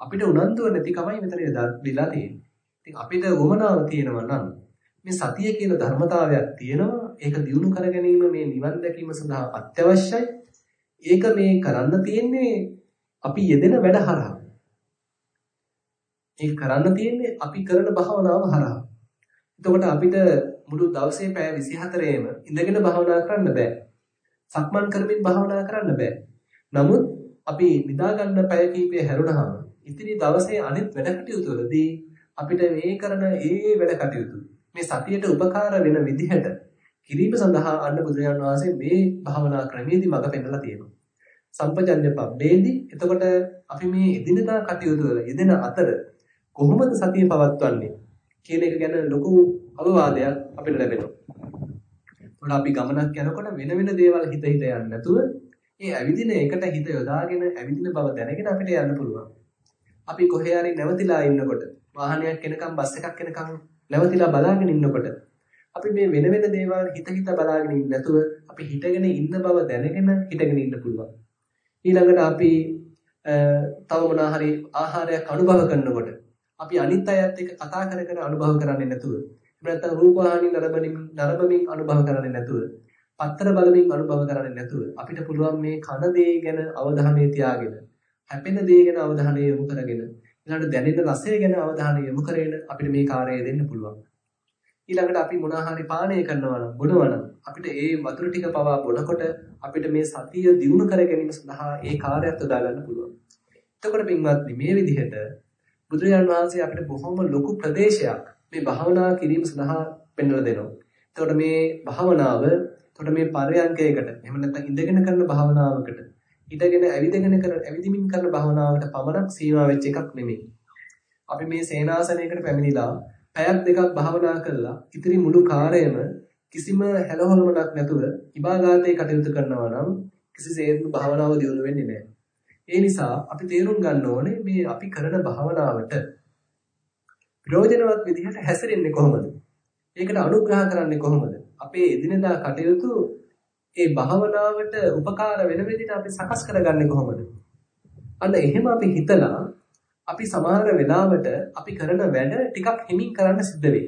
අපිට උනන්දුව නැතිකමයි මෙතන දලා තියෙන්නේ. ඉතින් අපිට උවමනාව තියෙනවා නම් මේ සතිය කියන ධර්මතාවයක් තියෙනවා. ඒක දියුණු කර ගැනීම මේ නිවන් දැකීම සඳහා අත්‍යවශ්‍යයි. ඒක මේ කරන්න තියෙන්නේ අපි යෙදෙන වැඩ හරහා. ඒක කරන්න තියෙන්නේ අපි කරන භාවනාව හරහා. එතකොට අපිට මුළු දවසේ පැය 24ේම ඉඳගෙන භාවනා කරන්න බෑ. සක්මන් කරමින් භාවනා කරන්න බෑ. නමුත් අපි නිදා ගන්න පැය කීපය හැරුණාම ඉතිරි දවසේ අනිත් වැඩ කටයුතු වලදී අපිට මේ කරන ඒ වැඩ කටයුතු මේ සතියට උපකාර වෙන විදිහට කිරීම සඳහා අන්න බුදුරජාණන් වහන්සේ මේ භාවනා ක්‍රමයේදී මඟ පෙන්නලා තියෙනවා. සම්පජඤ්ඤ පබ්බේදී එතකොට අපි මේ එදිනදා කටයුතු වල යෙදෙන අතර කොහොමද සතිය පවත්වන්නේ කියන එක ගැන ලොකු අවවාදයක් අපිට ලැබෙනවා. ඒකට අපි ගමනක් යනකොට වෙන වෙන දේවල් හිත හිත යන්නේ නැතුව ඒ ඇවිදින එකට හිත යොදාගෙන ඇවිදින බව දැනගෙන අපිට යන්න පුළුවන්. අපි කොහේ හරි නැවතිලා ඉන්නකොට වාහනයක් එනකම් බස් එකක් එනකම් නැවතිලා බලාගෙන ඉන්නකොට අපි මේ වෙන වෙන දේවල් හිත හිත බලාගෙන ඉන්නේ නැතුව අපි හිටගෙන ඉන්න බව දැනගෙන හිටගෙන ඉන්න පුළුවන්. ඊළඟට අපි තව මොනවා හරි ආහාරයක් අනුභව කරනකොට අපි අනිත් අයත් එක්ක කතා කර කර අනුභව කරන්නේ නැතුව එහෙම නැත්නම් රූපවාහිනී නරඹමින් නරඹමින් අනුභව කරන්නේ නැතුව පත්තර බලමින් අනුභව කරන්නේ නැතුව අපිට පුළුවන් මේ කන දේ ගැන අවධානය තියාගෙන හැපෙන දේ ගැන අවධානය යොමු කරගෙන ඊළඟට දැනෙන රසය ගැන අවධානය යොමු කරගෙන අපිට මේ කාර්යය දෙන්න පුළුවන්. ඊළඟට අපි මොනවා පානය කරනවා නම් බොනවා නම් අපිට ඒ වතුර ටික පවා බොනකොට අපිට මේ සතිය දියුණු කර ගැනීම සඳහා ඒ කාර්යයක් යොදා ගන්න පුළුවන්. එතකොට පින්වත්නි මේ විදිහට බුදුරජාණන් වහන්සේ අපිට බොහොම ලොකු ප්‍රදේශයක් මේ භාවනා කිරීම සඳහා පෙන්වලා දෙනවා. එතකොට මේ භාවනාව එතකොට මේ පරයන්කයකට එහෙම නැත්නම් ඉඳගෙන කරන භාවනාවකට ඉඳගෙන ඇවිදගෙන කරන ඇවිදිමින් කරන භාවනාවකට පමණක් සීමා වෙච්ච එකක් නෙමෙයි. අපි මේ සේනාසනයකට පැමිණිලා පැයක් දෙකක් භාවනා කළා ඉතිරි මුළු කාර්යයම කිසිම හැලහොලමක් නැතුව ඉබාගාතේ කටයුතු කරනවා නම් කිසිසේත්ම භාවනාව දියුණු වෙන්නේ නැහැ. ඒ නිසා අපි තේරුම් ගන්න ඕනේ මේ අපි කරන භාවනාවට ප්‍රයෝජනවත් විදිහට හැසිරෙන්නේ කොහොමද? ඒකට අනුග්‍රහ කරන්නේ කොහොමද? අපේ එදිනදා කටයුතු ඒ භාවනාවට උපකාර වෙන විදිහට අපි සකස් කරගන්නේ කොහොමද? අන්න එහෙම අපි හිතලා අපි සමහර වෙලාවට අපි කරන වැඩ ටිකක් හිමින් කරන්න සිද්ධ වෙයි.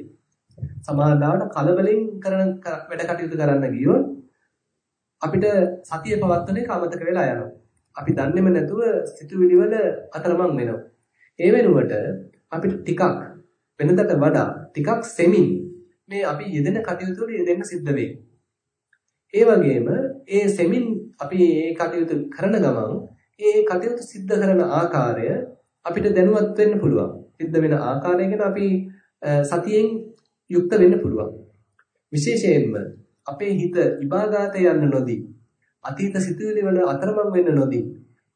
සමහරවිට කලබලෙන් කරන වැඩ කටයුතු කරන්න ගියොත් අපිට සතිය පවත්වන එක අමතක වෙලා යනවා. අපි දන්නේම නැතුව සිතුවිලි වල අතරමං වෙනවා. ඒ වෙනුවට අපිට ටිකක් වෙනදට වඩා ටිකක් සෙමින් මේ අපි යෙදෙන කටයුතු වල යෙදෙන්න සිද්ධ වෙයි. ඒ වගේම ඒ සෙමින් අපි මේ කටයුතු කරන ගමන් ඒ කටයුතු සිද්ධ කරන ආකාරය අපිට දැනුවත් වෙන්න පුළුවන්. සිද්ධ වෙන ආකාරය ගැන අපි සතියෙන් යුක්ත වෙන්න පුළුවන්. විශේෂයෙන්ම අපේ හිත ඉබාගාතේ යන්න නොදී අතීත සිතුවිලි වල අතරමං වෙන්න නොදී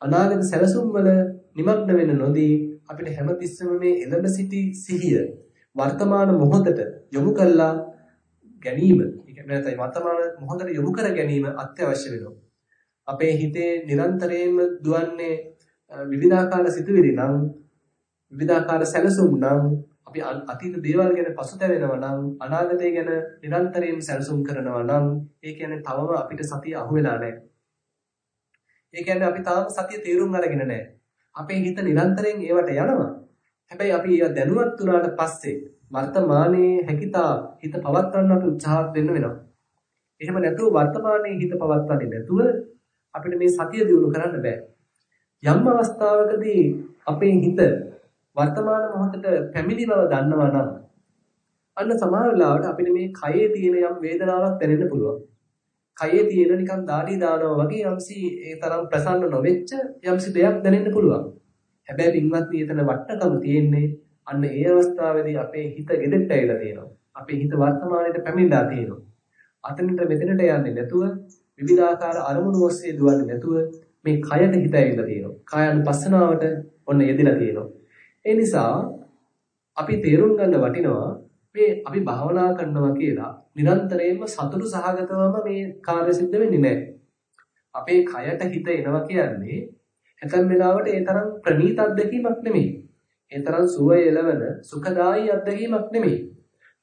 අනාගත සැලසුම් වල නිමග්න වෙන්න නොදී අපිට හැමතිස්සෙම මේ එළඹ සිටි සිහිය වර්තමාන මොහොතට යොමු කළා ගැනීම කියන්නේ වර්තමාන මොහොතට යොමු කර ගැනීම අත්‍යවශ්‍ය වෙනවා. අපේ හිතේ නිරන්තරයෙන්ම දුවන්නේ විවිධාකාර සිතුවිලි නම් විවිධාකාර සැලසුම් නම් අපි අතීත දේවල් ගැන පසුතැවෙනවා නම් අනාගතය ගැන නිරන්තරයෙන් සැලසුම් කරනවා නම් ඒ කියන්නේ තවම අපිට සතිය අහු වෙලා නැහැ. ඒ කියන්නේ අපි තාම සතිය තේරුම් අරගෙන නැහැ. අපේ හිත නිරන්තරයෙන් ඒවට යනවා. හැබැයි අපි ඒවා දැනුවත් වුණාට පස්සේ වර්තමානයේ හැකිතා හිත පවත්වන්නට උත්සාහත් වෙන්න වෙනවා. එහෙම නැතුව වර්තමානයේ හිත පවත්වන්නේ නැතුව අපිට මේ සතිය දිනු කරන්න බෑ. යම් අවස්ථාවකදී අපේ හිත වර්තමාන මොහොතට පැමිණි බව දන්නවා නම් අන්න සමහර වෙලාවට අපිට මේ කයේ තියෙන යම් වේදනාවක් දැනෙන්න පුළුවන්. කයේ තියෙන නිකන් දාඩි දානවා වගේ යම්සි ඒ තරම් ප්‍රසන්න නොවෙච්ච යම්සි දෙයක් දැනෙන්න පුළුවන්. හැබැයි පින්වත්නි එතන වටනකම තියෙන්නේ අන්න ඒ අවස්ථාවේදී අපේ හිත ගෙදෙට්ට ඇවිල්ලා තියෙනවා. අපේ හිත වර්තමානයේ පැමිණලා තියෙනවා. අතනට මෙතනට යන්නේ නැතුව විවිධාකාර අරමුණු ඔස්සේ දුවන්නේ නැතුව මේ කයට හිත ඇවිල්ලා තියෙනවා. කායानुපස්සනාවට ඔන්න යෙදিলা තියෙනවා. ඒ නිසා අපි තේරුම් ගන්න වටිනවා මේ අපි භාවනා කරනවා කියලා නිරන්තරයෙන්ම සතුටු සහගතවම මේ කාර්ය සිද්ධ වෙන්නේ නැහැ. අපේ කයට හිත එනවා කියන්නේ ඇතන් වෙලාවට ඒ තරම් ප්‍රණීත අත්දැකීමක් නෙමෙයි. ඒ තරම් සුවය එළවන සුඛදායී අත්දැකීමක් නෙමෙයි.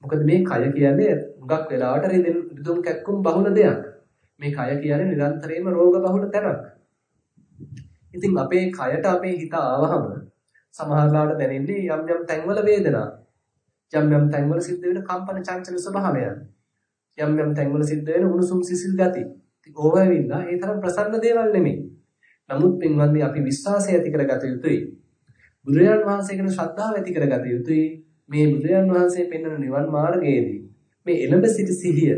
මොකද මේ කය කියන්නේ හුඟක් වෙලාවට රිදුම් කැක්කුම් බහුල දෙයක්. මේ කය කියන්නේ නිරන්තරයෙන්ම රෝග බහුල තැනක්. ඉතින් අපේ කයට අපේ හිත ආවහම සමහරවිට දැනෙන්නේ යම් යම් තැන්වල වේදනා. යම් යම් තැන්වල සිද්ධ වෙන කම්පන චංචල ස්වභාවයන්. යම් යම් තැන්වල සිද්ධ වෙන උණුසුම් සිසිල් ගති. ඉතින් ඕවා වින්දා ඒ තරම් ප්‍රසන්න දේවල් නෙමෙයි. නමුත් පින්වත්නි අපි විශ්වාසය ඇති කරගත යුතුයි. බුදුරජාණන් වහන්සේ ගැන ශ්‍රද්ධාව ඇති කරගත යුතුයි. මේ බුදුරජාණන් වහන්සේ පෙන්වන නිවන් මාර්ගයේදී මේ එළඹ සිටි සිහිය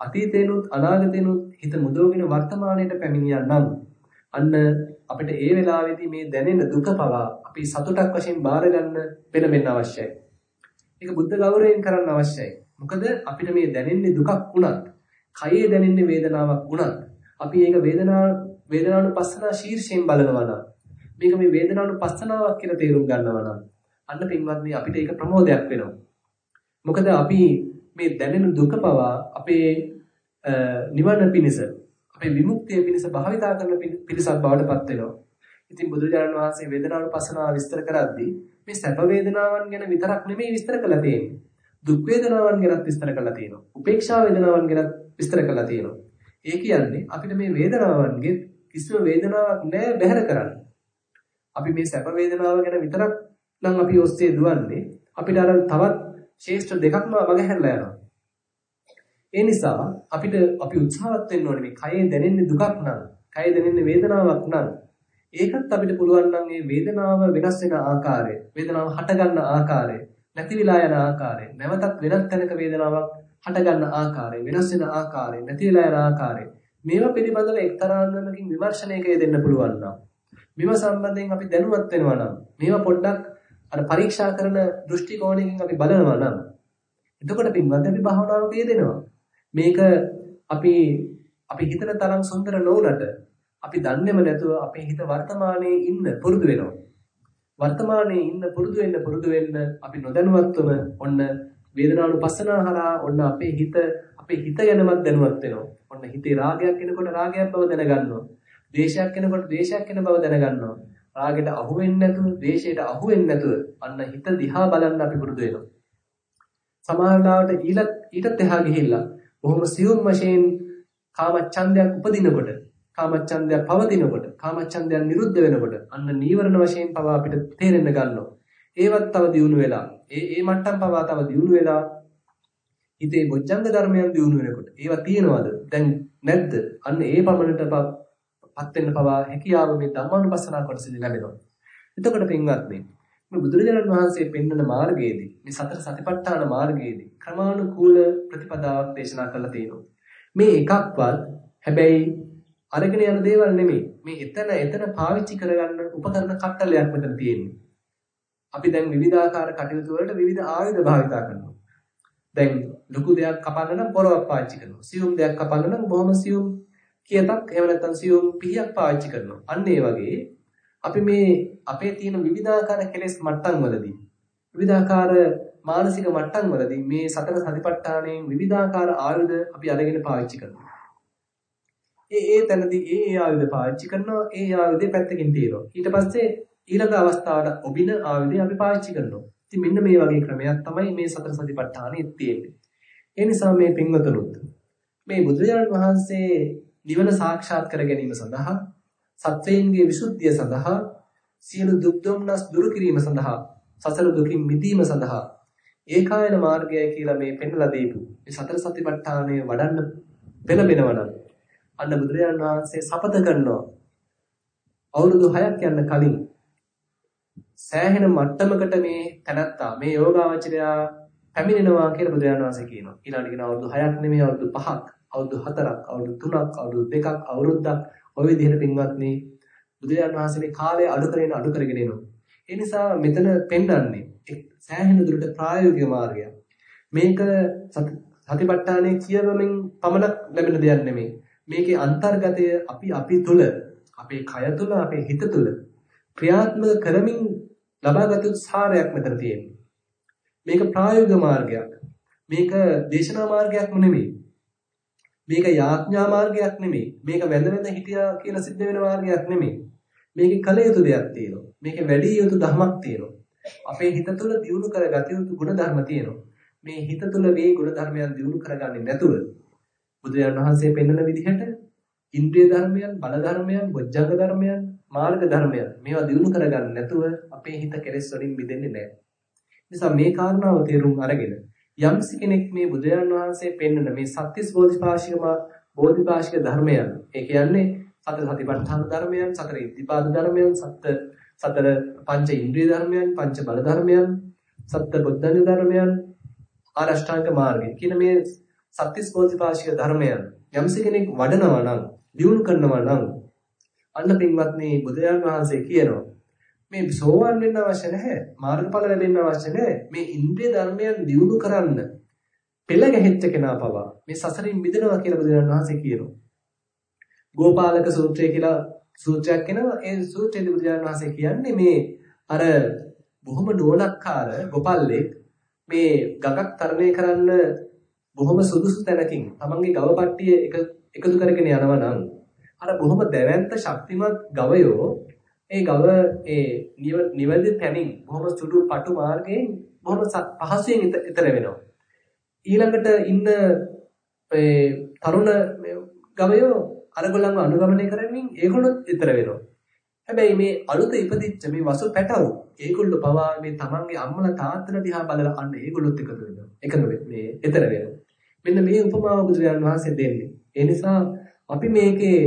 අතීතේනොත් අනාගතේනොත් හිත මුදවගෙන වර්තමානයට පැමිණියා නම් අන්න අපිට ඒ වෙලාවේදී මේ දැනෙන දුක පවා අපි සතුටක් වශයෙන් බාර ගන්න වෙනවෙන්න අවශ්‍යයි. ඒක බුද්ධ ගෞරවයෙන් කරන්න අවශ්‍යයි. මොකද අපිට මේ දැනෙන්නේ දුකක් වුණත්, කයේ දැනෙන්නේ වේදනාවක් වුණත්, අපි ඒක වේදනා වේදනානුපස්සනා ශීර්ෂයෙන් බලනවා නම් මේක මේ වේදනානුපස්සනාවක් කියලා තේරුම් ගන්නවා නම් අන්න පින්වත්නි අපිට ඒක ප්‍රමෝදයක් වෙනවා. මොකද අපි මේ දැනෙන දුක පවා අපේ නිවන පිණිස අපේ විමුක්තිය පිණිස භාවිතා කරන පිරිසක් බවට පත් වෙනවා. ඉතින් බුදුරජාණන් වහන්සේ වේදනානුපස්සනාව විස්තර කරද්දී මේ සැප වේදනාවන් ගැන විතරක් නෙමෙයි විස්තර කරලා තියෙන්නේ. දුක් වේදනාවන් ගැනත් විස්තර කරලා තියෙනවා. උපේක්ෂා වේදනාවන් ගැනත් විස්තර කරලා තියෙනවා. ඒ කියන්නේ අපිට මේ වේදනාවන්ගේ කිසිම වේදනාවක් නැහැ බැහැර කරන්න. අපි මේ සැප වේදනාව ගැන විතරක් නම් අපි ඔස්සේ දුවන්නේ අපිට අර තවත් ශේෂ්ඨ දෙකක්ම මගහැරලා යනවා. ඒ නිසා අපිට අපි උත්සාහවත් වෙන්න ඕනේ මේ කයේ දැනෙන්නේ දුකක් නම්, කයේ දැනෙන්නේ වේදනාවක් නම් ඒකත් අපිට පුළුවන් නම් මේ වේදනාව වෙනස් වෙන ආකාරය, වේදනාව හට ගන්න ආකාරය, නැති විලා යන ආකාරය, නැවතත් වෙනත් තැනක වේදනාවක් හට ගන්න ආකාරය, වෙනස් වෙන ආකාරය, නැති විලා යන ආකාරය මේවා පිළිබඳව එක්තරා අන්දමකින් විමර්ශනයක යෙදෙන්න පුළුවන් නම් මේවා සම්බන්ධයෙන් අපි දැනුවත් වෙනවා නම් මේවා පොඩ්ඩක් අර පරීක්ෂා කරන දෘෂ්ටි කෝණයකින් අපි බලනවා නම් එතකොට පින්වත් අපි භාවනාවක යෙදෙනවා මේක අපි අපි හිතන තරම් සුන්දර නොවුනට අපි දන්නේම නැතුව අපේ හිත වර්තමානයේ ඉන්න පුරුදු වෙනවා. වර්තමානයේ ඉන්න පුරුදු වෙන්න පුරුදු වෙන්න අපි නොදැනුවත්වම ඔන්න වේදනානුපස්සනාහරා ඔන්න අපේ හිත අපේ හිත ගැනවත් දැනුවත් වෙනවා. ඔන්න හිතේ රාගයක් එනකොට රාගයක් බව දැනගන්නවා. ද්වේෂයක් එනකොට ද්වේෂයක් එන බව දැනගන්නවා. රාගෙට අහු වෙන්නේ නැතුව, ද්වේෂයට අහු වෙන්නේ නැතුව අන්න හිත දිහා බලන්න අපි පුරුදු වෙනවා. සමහරවිට ඊළත් ඊටත් එහා ගිහිල්ලා බොහොම සියුම් වශයෙන් කාමච්ඡන්දයක් උපදිනකොට කාමච්ඡන්දයක් පවතිනකොට කාමච්ඡන්දයක් නිරුද්ධ වෙනකොට අන්න නීවරණ වශයෙන් පවා අපිට තේරෙන්න ගන්නවා. ඒවත් තව දියුණු වෙලා ඒ ඒ මට්ටම් පවා තව දියුණු වෙලා හිතේ බොජ්ජංග ධර්මයන් දියුණු වෙනකොට ඒවා තියෙනවද? දැන් නැද්ද? අන්න ඒ පමණට පත් වෙන්න පවා හැකියාව මේ ධම්මානුපස්සනා කොටසදී ලැබෙනවා. එතකොට පින්වත්නි මේ බුදුරජාණන් වහන්සේ පෙන්වන මාර්ගයේදී මේ සතර සතිපට්ඨාන මාර්ගයේදී ක්‍රමානුකූල ප්‍රතිපදාවක් දේශනා කරලා තියෙනවා. මේ එකක්වත් හැබැයි අරගෙන යන දේවල් නෙමෙයි. මේ එතන එතන පාවිච්චි කරගන්න උපකරණ කට්ටලයක් මෙතන තියෙන්නේ. අපි දැන් විවිධාකාර කටයුතු වලට විවිධ ආයුධ භාවිතා කරනවා. දැන් ලොකු දෙයක් කපන්න නම් පොරවක් පාවිච්චි කරනවා. සියුම් දෙයක් කපන්න නම් බොහොම සියුම් කියතක් එහෙම නැත්නම් සියුම් පිහියක් පාවිච්චි කරනවා. අන්න ඒ වගේ අපි මේ අපේ තියෙන විවිධාකාර කෙලෙස් මට්ටම් වලදී විවිධාකාර මානසික මට්ටම් වලදී මේ සතර සතිපට්ඨානයෙන් විවිධාකාර ආයුධ අපි අරගෙන පාවිච්චි කරනවා. ඒ ඒ තැනදී ඒ ඒ ආයුධ පාවිච්චි කරනවා ඒ ආයුධය පැත්තකින් තියනවා. ඊට පස්සේ ඊළඟ අවස්ථාවට ඔබින ආයුධය අපි පාවිච්චි කරනවා. ඉතින් මෙන්න මේ වගේ ක්‍රමයක් තමයි මේ සතර සතිපට්ඨානෙ තියෙන්නේ. ඒ නිසා මේ පින්වතුනුත් මේ බුදුරජාණන් වහන්සේ නිවන සාක්ෂාත් කර ගැනීම සඳහා සත්වයන්ගේ විසුද්ධිය සඳහා සියලු දුක් දුම්නස් දුරු කිරීම සඳහා සසර දුකින් මිදීම සඳහා ඒකායන මාර්ගය කියලා මේ පෙන්වලා දීපු මේ සතර සතිපට්ඨානය වඩන්න පෙළඹෙනවා නම් අන්න බුදුරජාණන් වහන්සේ සපත කරනවා. අවුරුදු 6ක් යන්න කලින් සෑහෙන මට්ටමකට මේ තැනත්තා මේ යෝගාවචරයා පැමිණෙනවා කියලා බුදුරජාණන් වහන්සේ කියනවා. ඊළඟට කියන අවුරුදු 6ක් නෙමෙයි අවුරුදු 5ක්, අවුරුදු 4ක්, අවුරුදු 3ක්, අවුරුදු 2ක්, අවුරුද්දක් ඔය විදිහට පින්වත්නි බුදුරජාණන් වහන්සේගේ කාලය අඩු කරගෙන අඩු කරගෙන එනවා. ඒ නිසා මෙතන පෙන්වන්නේ සෑහෙන දුරට ප්‍රායෝගික මාර්ගයක්. මේක සතිපට්ඨානයේ කියවමින් පමණක් ලැබෙන දෙයක් නෙමෙයි. මේකේ අන්තර්ගතය අපි අපි තුල අපේ කය තුල අපේ හිත තුල ක්‍රියාත්මක කරමින් ලබාගත් සාරයක් මෙතන තියෙනවා. මේක ප්‍රායෝගික මාර්ගයක්. මේක දේශනා මාර්ගයක්ම නෙමෙයි. මේක යාඥා මාර්ගයක් නෙමෙයි. මේක වැඳ වැඳ හිටියා කියලා සිද්ධ වෙන මාර්ගයක් නෙමෙයි. මේකේ කල යුතු දෙයක් තියෙනවා. මේකේ වැඩි යුතු ධර්මයක් තියෙනවා. අපේ හිත තුළ දියුණු කරගත යුතු ගුණ ධර්ම තියෙනවා. මේ හිත තුළ මේ ගුණ ධර්මයන් දියුණු කරගන්නේ නැතුව බුදුරජාණන් වහන්සේ පෙන්වන විදිහට ඉන්ද්‍රිය ධර්මයන්, බල ධර්මයන්, බොජ්ජංග ධර්මයන්, මාර්ග ධර්මයන් මේවා දියුණු කරගන්න නැතුව අපේ හිත කෙලෙස් වලින් මිදෙන්නේ නැහැ. නිසා මේ කාරණාව තේරුම් අරගෙන යම්සි කෙනෙක් මේ බුදුරජාණන් වහන්සේ පෙන්වන මේ සත්‍තිස් බෝධිපාශිකම බෝධිපාශික ධර්මයන් ඒ කියන්නේ සතර සතිපට්ඨාන ධර්මයන්, සතර ඉද්ධිපාද ධර්මයන්, සත්‍ය සතර පංච ඉන්ද්‍රිය ධර්මයන්, පංච බල ධර්මයන්, සත්‍ය බුද්ධංග ධර්මයන්, ආරෂ්ඨාංග මාර්ගය කියන මේ සත්‍තිස් බෝධිපාශික ධර්මයන් යම්සි කෙනෙක් වඩනවා නම්, දියුණු කරනවා නම් අන්න පින්වත්නි බුදුරජාන් වහන්සේ කියනවා මේ සෝවන් වෙන්න අවශ්‍ය නැහැ මාර්ගඵල ලැබෙන්න අවශ්‍ය නැහැ. මේ ඉන්ද්‍රිය ධර්මයන් දියුණු කරන්න පෙළ ගැහෙච්ච කෙනා පවා මේ සසරින් මිදෙනවා කියලා බුදුරජාන් වහන්සේ කියනවා. ගෝපාලක සූත්‍රය කියලා සූත්‍රයක් එනවා. ඒ සූත්‍රයේදී බුදුරජාන් වහන්සේ කියන්නේ මේ අර බොහොම නුවණක්කාර ගොපල්ලෙක් මේ ගගක් තරණය කරන්න බොහොම සුදුසු තැනකින් තමන්ගේ ගව පට්ටිය එකතු කරගෙන යනවා නම් අර බොහොම දැවැන්ත ශක්තිමත් ගවයෝ ඒ ගව ඒ නිවැරදි තැනින් බොහොම සුළු පටු මාර්ගයෙන් බොහොම පහසුවෙන් ඉතර වෙනවා. ඊළඟට ඉන්න ඒ තරුණ ගවයෝ අරගොල්ලන්ව අනුගමනය කරමින් ඒගොල්ලොත් ඉතර වෙනවා. හැබැයි මේ අලුත ඉපදිච්ච මේ වසු පැටවු ඒගොල්ලෝ පවා මේ තමන්ගේ අම්මලා තාත්තලා දිහා බලලා අන්න ඒගොල්ලොත් එකතු වෙනවා. එකතු මේ ඉතර වෙනවා. මෙන්න මේ උපමාව බුදුරජාණන් වහන්සේ දෙන්නේ. ඒ නිසා අපි මේකේ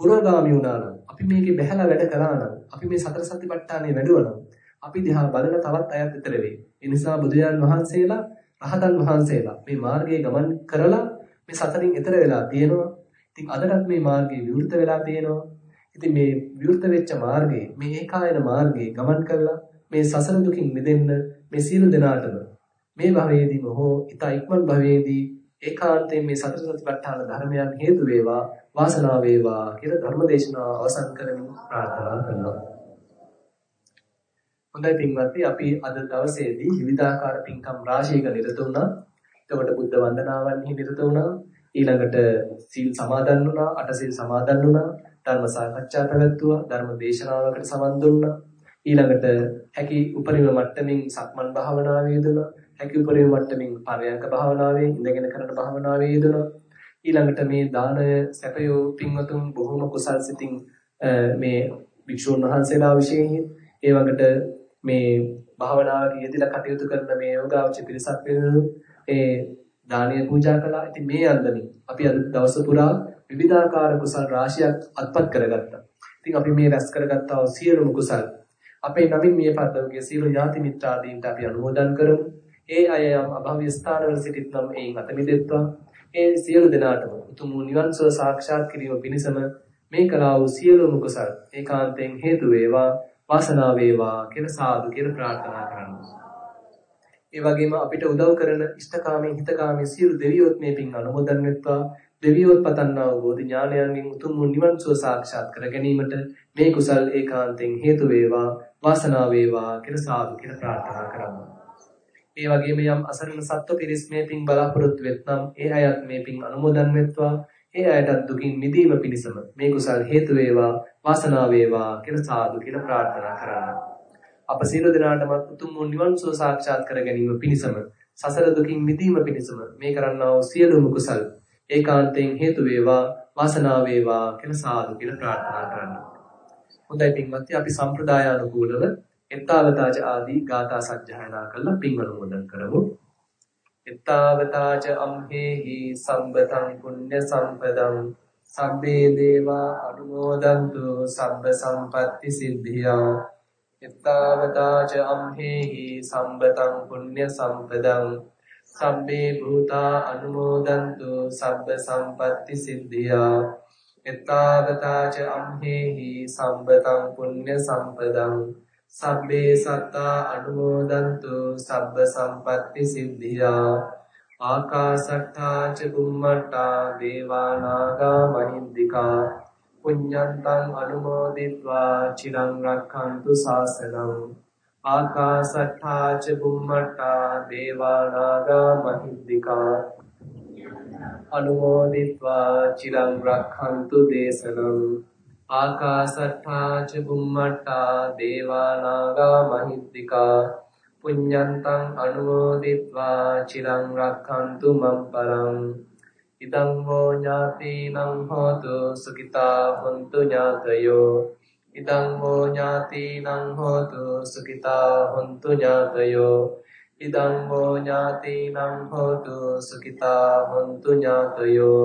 පුරෝගාමි වුණා නම් අපි මේකේ බහැලා වැඩ කරා නම් අපි මේ සතර සතිපට්ඨානෙ වැඩුවා නම් අපි දිහා බලන තවත් අයත් ඊතර වෙයි. ඒ නිසා බුදුරජාන් වහන්සේලා රහතන් වහන්සේලා මේ මාර්ගයේ ගමන් කරලා මේ සතරින් ඊතර වෙලා තියෙනවා. ඉතින් අදටත් මේ මාර්ගයේ විවෘත වෙලා තියෙනවා. ඉතින් මේ විවෘත වෙච්ච මාර්ගයේ මේ ඒකායන මාර්ගයේ ගමන් කරලා මේ සසර දුකින් මිදෙන්න මේ සියලු දෙනාටම මේ භවයේදීම හෝ ඊට ඉක්මන් භවයේදී ඒකාන්තයෙන් මේ සතර සතිපට්ඨාන ධර්මයන් හේතු වේවා වාසනාව වේවා කියලා ධර්ම දේශනාව අවසන් කරමින් ප්‍රාර්ථනා කරනවා. හොඳයි පින්වත්නි අපි අද දවසේදී විවිධාකාර පින්කම් රාශියක නිරත වුණා. එතකොට බුද්ධ වන්දනාවන්හි නිරත වුණා. ඊළඟට සීල් සමාදන් වුණා, අටසිල් සමාදන් වුණා, ධර්ම සාකච්ඡා පැවැත්වුවා, ධර්ම දේශනාවකට සමන් දුන්නා. ඊළඟට හැකි උපරිම මට්ටමින් සක්මන් භාවනාවේ යෙදුණා. හැකි උපරිම මට්ටමින් පරයන්ක භාවනාවේ ඉඳගෙන කරන භාවනාවේ යෙදුණා. ඊළඟට මේ දානය සැපයෝ පින්වතුන් බොහොම කුසල් සිතින් මේ භික්ෂුන් වහන්සේලා විශේෂයෙන් ඒ වගේට මේ භාවනාවක යෙදিলা කටයුතු කරන මේ යෝගාවච පිරිසක් වෙනු ඒ දානීය පූජා කළා. ඉතින් මේ අන්දමින් අපි අද දවස පුරා විවිධාකාර කුසල් රාශියක් අත්පත් කරගත්තා. ඉතින් අපි මේ රැස් කරගත්තා සියලුම කුසල් අපේ නමින් මිය පරලෝකයේ සියලු ඥාති මිත්‍රාදීන්ට අපි අනුමෝදන් කරමු. ඒ අය යම් අභව්‍ය ස්ථානවල සිටිත් නම් එයින් අත මිදෙත්වා. ඒ සියලු දෙනාටම උතුම් නිවන් සුව සාක්ෂාත් කිරීම පිණිසම මේ කලාව සියලුම කුසල් ඒකාන්තයෙන් හේතු වේවා වාසනාව වේවා කියලා සාදු කියලා ප්‍රාර්ථනා කරනවා. ඒ වගේම අපිට උදව් කරන ඉෂ්ඨකාමී හිතකාමී සියලු දෙවියොත් මේ පින් අනුමෝදන් වෙත්වා දෙවියොත් පතන්නා වූ බෝධි ඥානයන්ගෙන් උතුම් නිවන් සුව සාක්ෂාත් කර ගැනීමට මේ කුසල් ඒකාන්තයෙන් හේතු වේවා වාසනාව වේවා කියලා සාදු කියලා ප්‍රාර්ථනා කරනවා. ඒ වගේම යම් අසරණ සත්ව පිරිස් මේ පින් බලාපොරොත්තු වෙත්නම් ඒ අයත් මේ පින් අනුමෝදන් වෙත්වා ඒ අයටත් දුකින් මිදීම පිණිසම මේ කුසල් හේතු වේවා වාසනාව වේවා කියලා සාදු කියලා ප්‍රාර්ථනා කරනවා. අප සියලු දෙනාටම උතුම් නිවන් සුව සාක්ෂාත් කර ගැනීම පිණිසම සසර දුකින් මිදීම පිණිසම මේ කරන්නා වූ සියලුම කුසල් ඒකාන්තයෙන් හේතු වේවා වාසනාව වේවා කියලා සාදු කියලා ප්‍රාර්ථනා කරනවා. හොඳයි පින්වත්නි අපි සම්ප්‍රදාය අනුකූලව එත්තාවතාච ආදී ගාථා සජ්ජායනා කරලා පින් අනුමෝදන් කරමු. එත්තාවතාච අම්හෙහි සම්බතං පුඤ්ඤ සම්පදං සබ්බේ දේවා අනුමෝදන්තු සබ්බ සම්පatti සිද්ධියා. එත්තාවතාච අම්හෙහි සම්බතං පුඤ්ඤ සම්පදං සබ්බේ භූතා අනුමෝදන්තු සබ්බ සම්පatti සිද්ධියා. එත්තාවතාච අම්හෙහි සම්බතං පුඤ්ඤ සම්පදං සබ්බේ සත්තා අනුමෝදන්තු සබ්බ සම්පත්ති සිද්ධියා. ආකාසට්ඨා ච බුම්මට්ඨා දේවා නාග මහින්దికා. පුඤ්ඤන්තං අනුමෝදිत्वा චිරං රක්ඛන්තු ශාසනං ආකාසට්ඨා ච බුම්මට්ඨා දේවා නාග මහින්దికා. අනුමෝදිत्वा චිරං රක්ඛන්තු දේශනං. ආකාසට්ඨා ච බුම්මට්ඨා දේවා නාග මහිද්దికා පුඤ්ඤන්තං අනුමෝදිත්වා චිරං රක්ඛන්තු මම් පරං ඉදං හෝ ඥාතිනං හෝතු සුඛිතා හොන්තු ඥාතයෝ ඉදං හෝ ඥාතිනං හෝතු සුඛිතා හොන්තු ඥාතයෝ ඉදං හෝ ඥාතිනං හෝතු සුඛිතා හොන්තු ඥාතයෝ